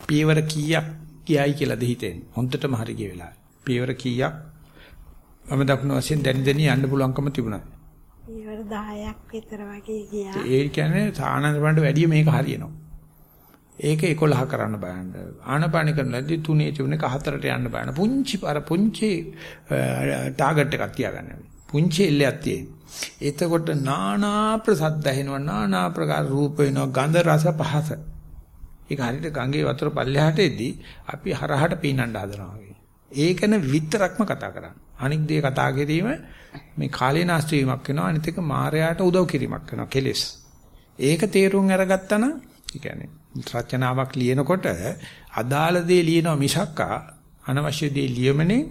පියවර කීයක් ගියයි කියලාද හිතෙන්නේ. හොන්දටම හරි ගිය වෙලාවේ. පියවර කීයක් මම දක්න වශයෙන් දැනි දැනි යන්න පුළුවන්කම තිබුණා. පියවර 10ක් විතර වගේ ගියා. ඒ කියන්නේ සානන්ද වලට වැඩිය මේක හරියනවා. ඒක 11 කරන්න බලන්න. ආනපාන කරනදී තුනේ තිබුණේ හතරට යන්න බලන්න. පුංචි අර පුංචි ටාගට් එකක් තියාගන්න. පුංචි එල්ලයක් තියෙන. එතකොට නානා ප්‍රසද්ද ඇහෙනවා නානා ප්‍රකාර රූප වෙනවා ගන්ධ රස පහස. ඒක හරියට ගඟේ වතුර පල්ලෙහාට එද්දී අපි හරහට පීනන්න හදනවා වගේ. ඒකන විතරක්ම කතා කරන්නේ. අනික් දේ කතා කිරීම මේ කාලේ නාස්ති වීමක් වෙනවා අනිත් එක මායයට උදව් කිරීමක් වෙනවා කෙලස්. ඒක තේරුම් අරගත්තා නම් ඒ කියන්නේ රචනාවක් ලියනකොට අදාළ දේ ලියනවා මිසක්කා අනවශ්‍ය දේ ලියමනේ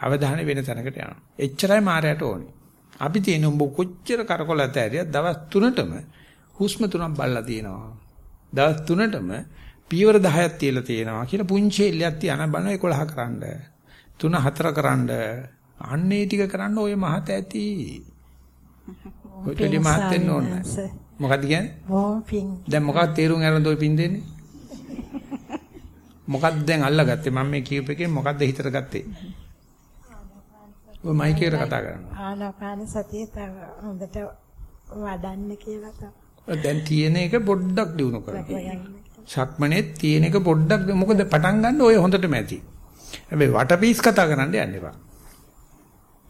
අවධානය වෙන තැනකට යනවා. එච්චරයි මායයට ඕනේ. අපි තියෙන උඹ කොච්චර කරකොලත ඇරියත් දවස් 3ටම හුස්ම තුනක් බල්ලා තියෙනවා. දවස් 3ටම පියවර 10ක් තියලා තියෙනවා කියලා පුංචි එල්ලයක් තියන බන 11 කරන්න. 3 4 කරන්න. අන්නේ ටික කරන්න ඔය මහත ඇති. ඔය දෙලි මහත් වෙන්න ඕනේ. මොකද්ද කියන්නේ? ඕ පින්. දැන් මොකක්ද තේරුම් අරන් ඔය පින් දෙන්නේ? [LAUGHS] මොකක්ද දැන් අල්ලගත්තේ මම මේ කියූප එකෙන් මොකක්ද හිතට ගත්තේ? ඔය මයික් එකට කතා කරනවා. ආනාපාන සතිය තව හොඳට වඩන්න කියලා තමයි. දැන් තියෙන එක පොඩ්ඩක් දිනු කරගන්න. සක්මනේ තියෙන එක පොඩ්ඩක් මොකද පටන් ගන්න ඔය හොඳටම ඇති. හැබැයි වටපීස් කතා කරන්න යන්න එපා.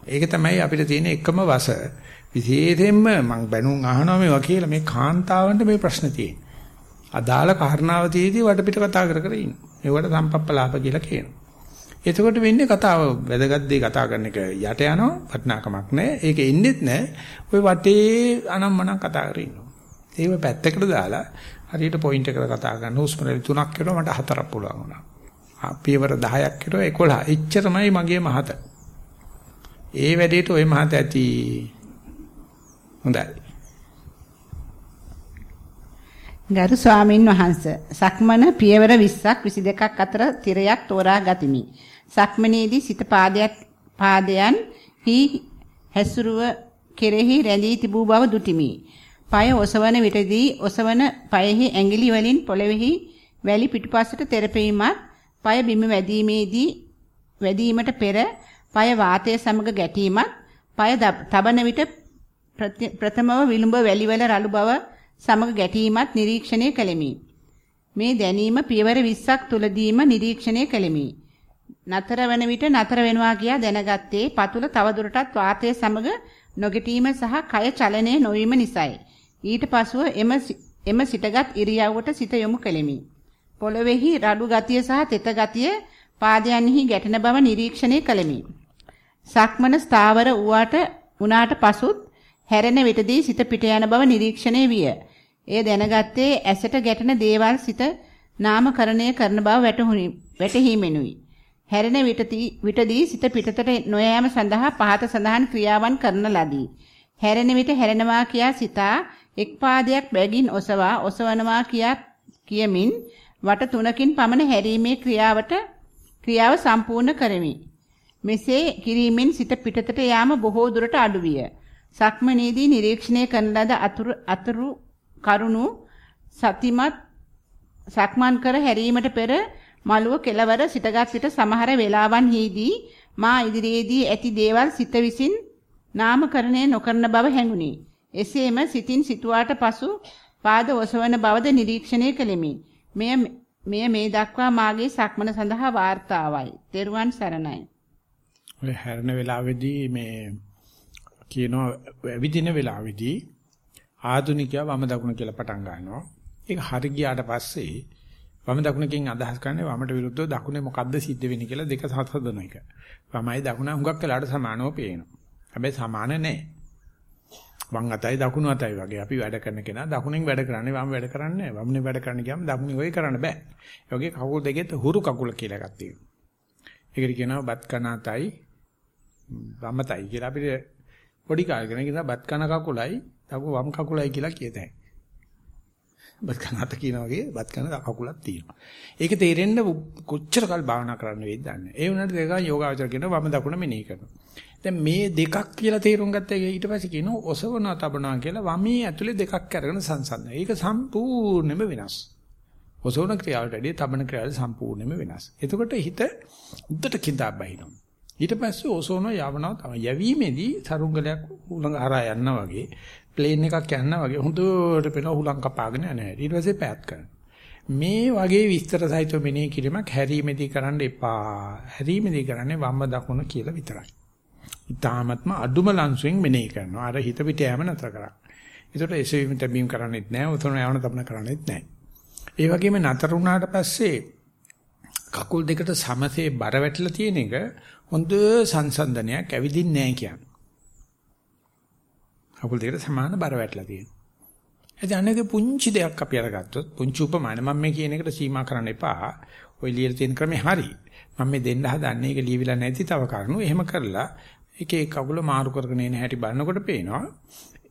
ඒක තමයි අපිට තියෙන එකම වස. විශේෂයෙන්ම මම බැනුම් අහනවා මේවා කියලා මේ කාන්තාවන්ට මේ ප්‍රශ්න තියෙන්නේ. අදාළ කාරණාව තියේදී වටපිට කතා කර කර ඉන්න. ඒවට සම්පප්පලාප කියලා කියනවා. එතකොට වෙන්නේ කතාව වැදගත් දේ කතා කරන එක යට යනවා වටිනාකමක් නැහැ. ඒක එන්නේත් නැහැ. ওই වටේ අනම්මනම් කතා කරගෙන ඉන්නවා. ඒව පැත්තකට දාලා හරියට පොයින්ට් එකකට කතා කරන උස්මරලි තුනක් කරනවා මට හතරක් පුළුවන් වුණා. පියවර 10ක් කරනවා 11. එච්චරමයි මගේ මහත. ඒ වැඩේට ওই මහත ඇති. හොඳයි. ගරු ස්වාමින් වහන්ස සක්මන පියවර 20ක් 22ක් අතර තිරයක් තෝරා ගතිමි. සක්මනේදී සිත පාදයක් පාදයන් හි හැසුරුව කෙරෙහි රැඳී තිබූ බව දුටිමි. পায় ඔසවන විටදී ඔසවන পায়ෙහි ඇඟිලි වලින් පොළවේහි වැලි පිටුපසට තෙරපීමත් পায় බිම වැදීමේදී වැදීමට පෙර পায় වාතය සමග ගැටීමත් পায় තබන විට ප්‍රථමව විලුඹ වැලිවල රළු බව සමග ගැටීමත් නිරීක්ෂණය කළෙමි. මේ දැනීම පියවර 20ක් තුලදීම නිරීක්ෂණය කළෙමි. නතර වන විට නතර වෙනවා කියා දැනගත්තේ පතුල තවදුරටත් වාතය සමග නොගැටීම සහ කය චලනය නොවීම නිසායි. ඊට පසුව එම එම සිටගත් ඉරියව්වට සිත යොමු කෙලිමි. පොළොවේහි රළු ගතිය සහ තෙත ගතිය පාදයන්හි ගැටෙන බව නිරීක්ෂණය කළෙමි. සක්මන ස්ථාවර වූාට උනාට පසුත් හැරෙන විටදී සිත පිට යන බව නිරීක්ෂණය විය. එය දැනගත්තේ ඇසට ගැටෙන දේවල් සිත නාමකරණය කරන බව වැටහුණි වැටහීමෙනුයි. හැරෙන විටදී සිත පිටතට නොයෑම සඳහා පහත සඳහන් ක්‍රියාවන් කරන ලදී. හැරෙන විට හැරෙනවා කියා සිතා එක් පාදයක් බැගින් ඔසවා ඔසවනවා කියා කියමින් වට තුනකින් පමණ හැරීමේ ක්‍රියාවට ක්‍රියාව සම්පූර්ණ කරමි. මෙසේ කිරීමෙන් සිත පිටතට යාම බොහෝ දුරට අඩු විය. සක්මනේදී නිරීක්ෂණය කරන ලද අතුරු අතුරු කරුණු සතිමත් සක්මන් කර හැරීමට පෙර මළුව කෙලවර සිටගත් සිට සමහර වේලාවන්හිදී මා ඉදිරියේදී ඇති දේවල් සිත විසින් නාමකරණය නොකරන බව හැඟුණි. එසේම සිතින් සිතුවාට පසු පාද ඔසවන බවද නිරීක්ෂණය කළෙමි. මෙය මෙය මේ දක්වා මාගේ සක්මන සඳහා වාර්තාවයි. තෙරුවන් සරණයි. ඔය හැරෙන වෙලාවේදී මේ කියනවා විදින වෙලාවේදී ආදුනිකයා වම දකුණ කියලා පටන් ගන්නවා. ඒක හරි ගියාට පස්සේ වම දකුණකින් අදහස් කරන්නේ වමට විරුද්ධව දකුණේ මොකද්ද සිද්ධ වෙන්නේ කියලා දෙක සහසදන එක. වමයි දකුණ හුඟක් වෙලාට සමානව පේනවා. හැබැයි සමාන නැහැ. වම් අතයි දකුණු අතයි වගේ අපි වැඩ කරන කෙනා දකුණෙන් වැඩ කරන්නේ වම් වැඩ කරන්නේ නැහැ. වම්නේ වැඩ කරන්න ගියාම දකුණේ ඔය කරන්න බෑ. ඒ වගේ කකුල් දෙකෙත් හුරු කකුල කියලා එකක් තියෙනවා. ඒකට කියනවා බත් කන අතයි වමතයි කියලා අපිට පොඩි කාලේ කෙනෙක් කියනවා බත් කන කකුලයි දකුණු වම් කකුලයි කියලා කියතයි. බත් කන අත කියන වගේ බත් කන කකුලක් තියෙනවා. ඒක තේරෙන්න කොච්චර කල් භාවනා කරන්න වෙයිද දන්නේ. ඒ වුණාට දෙක යෝගාවචර කියනවා වම දකුණ මෙනෙහි කරනවා. දැන් මේ දෙකක් කියලා තේරුම් ගත්තා ඊට පස්සේ කියනවා ඔසවනවා තබනවා කියලා වමේ ඇතුලේ දෙකක් අරගෙන සංසන්දන. ඒක සම්පූර්ණයෙන්ම වෙනස්. ඔසවන ක්‍රියාවට වැඩිය තබන ක්‍රියාව සම්පූර්ණයෙන්ම වෙනස්. එතකොට හිත උද්දට කිඳා බහිනවා. ඊට පස්සේ ඔසවන යවනවා තමයි. යැවීමේදී සරුංගලයක් උලඟ හරහා යනවා වගේ ප්ලේන් එකක් යනවා වගේ හොඳට පෙන හුලං කපාගෙන යනවා. ඊට පස්සේ පැත් කරනවා. මේ වගේ විස්තර සහිතව මෙනෙහි කිරීමක් හැරීමේදී කරන්න එපා. හැරීමේදී කරන්නේ වම්ම දකුණ කියලා විතරයි. ඊ타ත්ම අඩුම ලංසුවෙන් මෙනෙහි කරනවා. අර හිත පිට යෑම නතර කරා. ඒකට එසවීම තැබීම කරන්නේත් නැහැ. උතන යවන තබන කරන්නේත් නැහැ. ඒ වගේම නතර වුණාට පස්සේ කකුල් දෙකට සමසේ බර වැටලා තියෙන එක හොඳ සංසන්දනයක් ඇවිදින්නේ නැහැ කියන්නේ. කකුල් දෙකට සමාන බර වැටලා තියෙනවා. එතන අනේක පුංචි දෙයක් අපි අරගත්තොත් පුංචි උපමාන මම මේ කියන එකට සීමා කරන්න එපා. ඔය ලියලා තියෙන ක්‍රමේ හරි. මම මේ දෙන්න හදන්නේ ඒක ලියවිලා නැති තව කරුණු. එහෙම කරලා එක එක කකුල මාරු කරගෙන එන හැටි බලනකොට පේනවා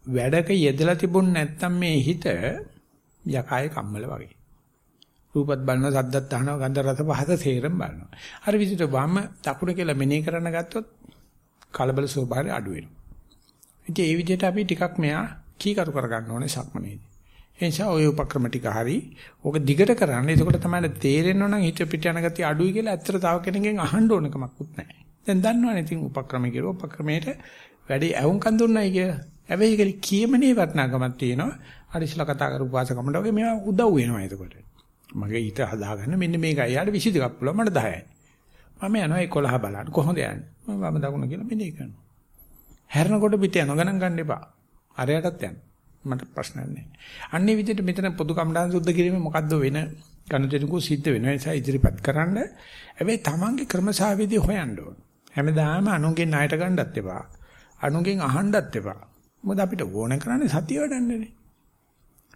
වැඩක යෙදලා තිබුණ නැත්තම් මේ හිත යකායේ කම්මල වගේ. රූපත් බලනවා, සද්දත් අහනවා, ගන්ධ රස පහස තේරෙම් බලනවා. අර විදිහට වම දකුණ කියලා මෙනෙහි කරන්න ගත්තොත් කලබල ස්වභාවය අඩු වෙනවා. ඉතින් ඒ විදිහට අපි ටිකක් මෙයා කීකරු කරගන්න ඕනේ සක්මනේදී. ඒ නිසා ওই උපක්‍රම ටික හරි ඕක දිගට කරන්න. එතකොට තමයි තේරෙන්න නම් හිත පිට යන ගතිය අඩුයි කියලා ඇත්තට තව කෙනෙක්ගෙන් අහන්න ඕන කමක්වත් නැහැ. දැන් දන්නවනේ ඉතින් උපක්‍රම කියලා උපක්‍රමයට වැඩි ඇවුම්කන් දුන්නයි කියලා. හැබැයි ඒක කියමනේ වටනකමක් තියෙනවා. අර ඉස්ලා කතා කරපු වාසකමඩ වගේ මේවා උදව් වෙනවා එතකොට. මගේ හිත හදාගන්න මෙන්න මේකයි. යාට 22ක් පුළුවන් මට 10යි. මම යනවා 11 බලන්න. කොහොමද යන්නේ? මම වම දකුණ කියලා මෙනේ කරනවා. හැරෙනකොට පිට යනවා ගණන් ගන්න එපා. අරයටත් යන්න. මට ප්‍රශ්නයක් නැහැ. අන්නේ විදිහට මෙතන පොදු කම්ඩාන් සුද්ධ කිරීමේ මොකද්ද වෙන ගණදෙනුකෝ සිද්ධ වෙනවා. ඒ නිසා ඉදිරිපත් කරන්න. හැබැයි Tamange ක්‍රමසාවේදී හොයන්න ඕන. හැමදාම අනුන්ගෙන් ණයට ගන්නත් එපා. අනුන්ගෙන් අහන්නත් එපා. මොකද අපිට ඕන කරන්නේ සතිය වඩන්නනේ.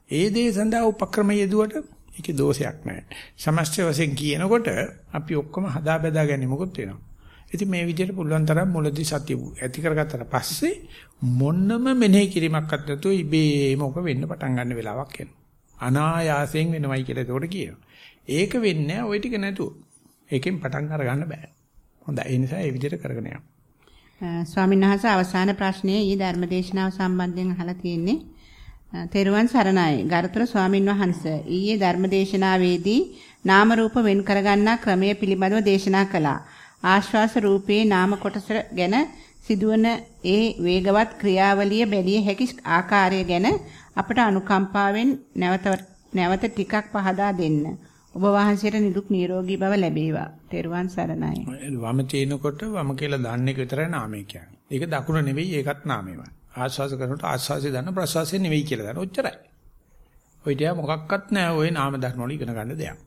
ඒ දේ සඳහා උපක්‍රම යෙදුවට ඒකේ දෝෂයක් නැහැ. සමස්ත වශයෙන් කියනකොට අපි ඔක්කොම හදා බෙදා ගැනීමකුත් වෙනවා. ඉතින් මේ විදිහට පුළුවන් තරම් මුලදී සතිය ඇති කරගත්තට පස්සේ මොන්නම මෙනෙහි කිරීමක්වත් නැතුව ඉබේම ඔක වෙන්න පටන් ගන්න වෙලාවක් එනවා. අනායාසයෙන් වෙනවයි කියලා ඒකට කියනවා. ඒක වෙන්නේ ওই ටික නැතුව. ඒකෙන් පටන් අරගන්න බෑ. හොඳයි. ඒ නිසා ඒ විදිහට කරගෙන යන්න. ස්වාමීන් වහන්සේ අවසාන ප්‍රශ්නයේ ඊ ධර්මදේශනාව සම්බන්ධයෙන් අහලා තියෙන්නේ තෙරුවන් සරණයි ගරුතර ස්වාමින් වහන්සේ ඊයේ ධර්මදේශනාවේදී නාම රූප වෙන් කරගන්නා ක්‍රමය පිළිබඳව දේශනා කළා. ආශ්වාස රූපයේ නාම කොටස ගැන සිදුවන ඒ වේගවත් ක්‍රියාවලිය බැලිය හැකි ආකාරය ගැන අපට අනුකම්පාවෙන් නැවත නැවත ටිකක් පහදා දෙන්න. ඔබ වහන්සේට නිදුක් නිරෝගී බව ලැබේවා. තෙරුවන් සරණයි. වම තේනකොට වම කියලා දාන්න එක විතරයි නාමය කියන්නේ. ඒක දකුණ නෙවෙයි ඒකත් නාමයමයි. ආශ්වාස කරනකොට ආශ්වාසය දාන්න ප්‍රශ්වාසය නෙවෙයි කියලා දාන්න. ඔච්චරයි. ඔය ටික මොකක්වත් නැහැ ওই නාම ධර්ම වල ඉගෙන ගන්න දෙයක්.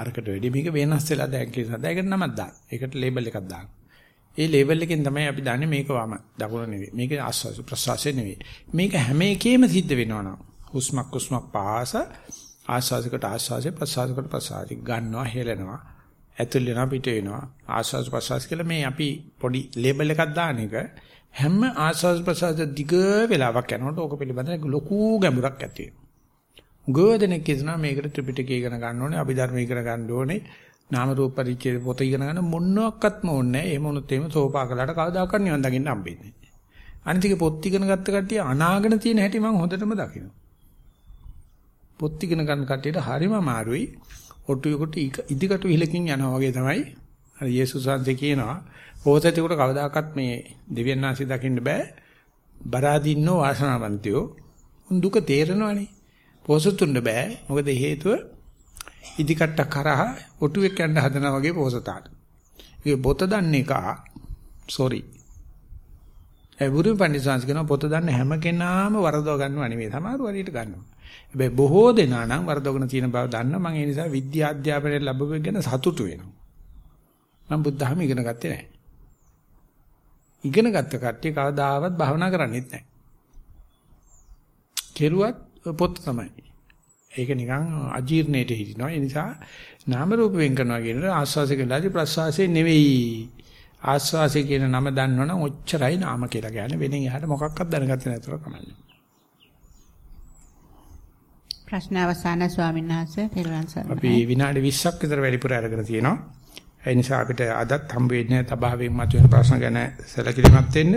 අරකට වෙඩි මේක වෙනස් වෙලා දැන් කියලා ඒකට නමක් දාන්න. ඒකට ලේබල් එකක් දාන්න. ඒ ලේබල් එකෙන් තමයි අපි දන්නේ මේක වම දකුණ නෙවෙයි. මේක ආස්වාස ප්‍රසවාසය නෙවෙයි. මේක හැම එකෙම සිද්ධ වෙනවා හුස්මක් හුස්මක් පාස ආස්වාසයකට ආස්වාසය ප්‍රසවාසයකට ප්‍රසවාසය ගන්නවා හෙලනවා. ඇතුල් වෙනවා පිට වෙනවා. ආස්වාස ප්‍රසවාස කියලා මේ අපි පොඩි ලේබල් එකක් දාන එක හැම ආස්වාස ප්‍රසවාස දිග වෙලාවක් යනකොට ඕක පිළිබඳව ලොකු ගැඹුරක් ඇති වෙනවා. ගෝධනෙක් කියනවා මේකට ත්‍රිපිටකය ඉගෙන ගන්න ඕනේ, අභිධර්ම ඉගෙන ගන්න ඕනේ, නාම රූප පරිච්ඡේද පොත ඉගෙන ගන්න මොනක්වත්ම ඕනේ නැහැ. එහෙම වුණොත් එහෙම සෝපාකලට කවදාකවත් නිවන් දකින්න හම්බෙන්නේ නැහැ. අනිතික පොත් ඉගෙන ගත්ත කට්ටිය අනාගෙන තියෙන හැටි මම හොඳටම දකිනවා. පොත් ඉගෙන ගන්න කට්ටියට හරිම අමාරුයි. ඔටුයකට ඉදිකට විලකින් යනවා වගේ තමයි. අර යේසුස් වහන්සේ කියනවා පොතේකට කවදාකවත් මේ දෙවියන් වහන්සේ දකින්න බෑ. බරාදින්නෝ වාසනාවන්තයෝ. දුක තේරෙනවනේ. පොසතුන්න බෑ. මොකද හේතුව ඉදිකට්ට කරහා ඔටුවෙක් යන්න හදනා වගේ පොසතාට. ඒ පොත දන්නේ කා සෝරි. ඒ බුදු පඬිස්සන්ස් කියන පොත දන්න හැම කෙනාම වරදව ගන්නව නෙවෙයි. සමහරව හරියට ගන්නවා. හැබැයි බොහෝ දෙනා නම් වරදවගෙන තියෙන බව දන්න මම ඒ නිසා විද්‍යා අධ්‍යාපනය ලැබුව ගැන සතුටු වෙනවා. මම බුද්ධහම ඉගෙන ගත්තේ නැහැ. ඉගෙන ගත්ත කට්ටිය කවදාවත් භාවනා කරන්නේත් නැහැ. කෙරුවත් පොත් තමයි. ඒක නිකන් අජීර්ණයට හිටිනවා. ඒ නිසා නාම රූප වෙන් කරනවා කියන ආස්වාසය කියලාදී ප්‍රස්වාසය නෙවෙයි. ආස්වාසය කියන නම දන්නවනම් ඔච්චරයි නාම කියලා කියන්නේ. වෙනින් එහාට මොකක්වත් දැනගත්තේ නැතුව කමන්නේ. ප්‍රශ්න අවසాన ස්වාමීන් වහන්සේ පෙරවන් සරණයි. අපි විනාඩි 20ක් විතර වැඩිපුර අරගෙන තියෙනවා. ඒ නිසා අපිට අදත් හම්බ වෙන්නේ තභාවයෙන් මතුවෙන ප්‍රශ්න ගැන සැලකිලිමත් වෙන්න.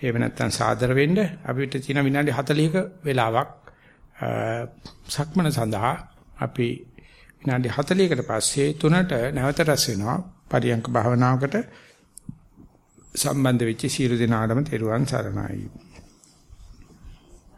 එහෙම නැත්නම් සාදර වෙන්න අපිට තියෙන විනාඩි 40ක වෙලාවක් සක්මන සඳහා අපි විනාඩි 40කට පස්සේ තුනට නැවත රැස් වෙනවා. පරියංක භාවනාවකට සම්බන්ධ වෙච්ච සියලු දෙනාටම තෙරුවන් සරණයි.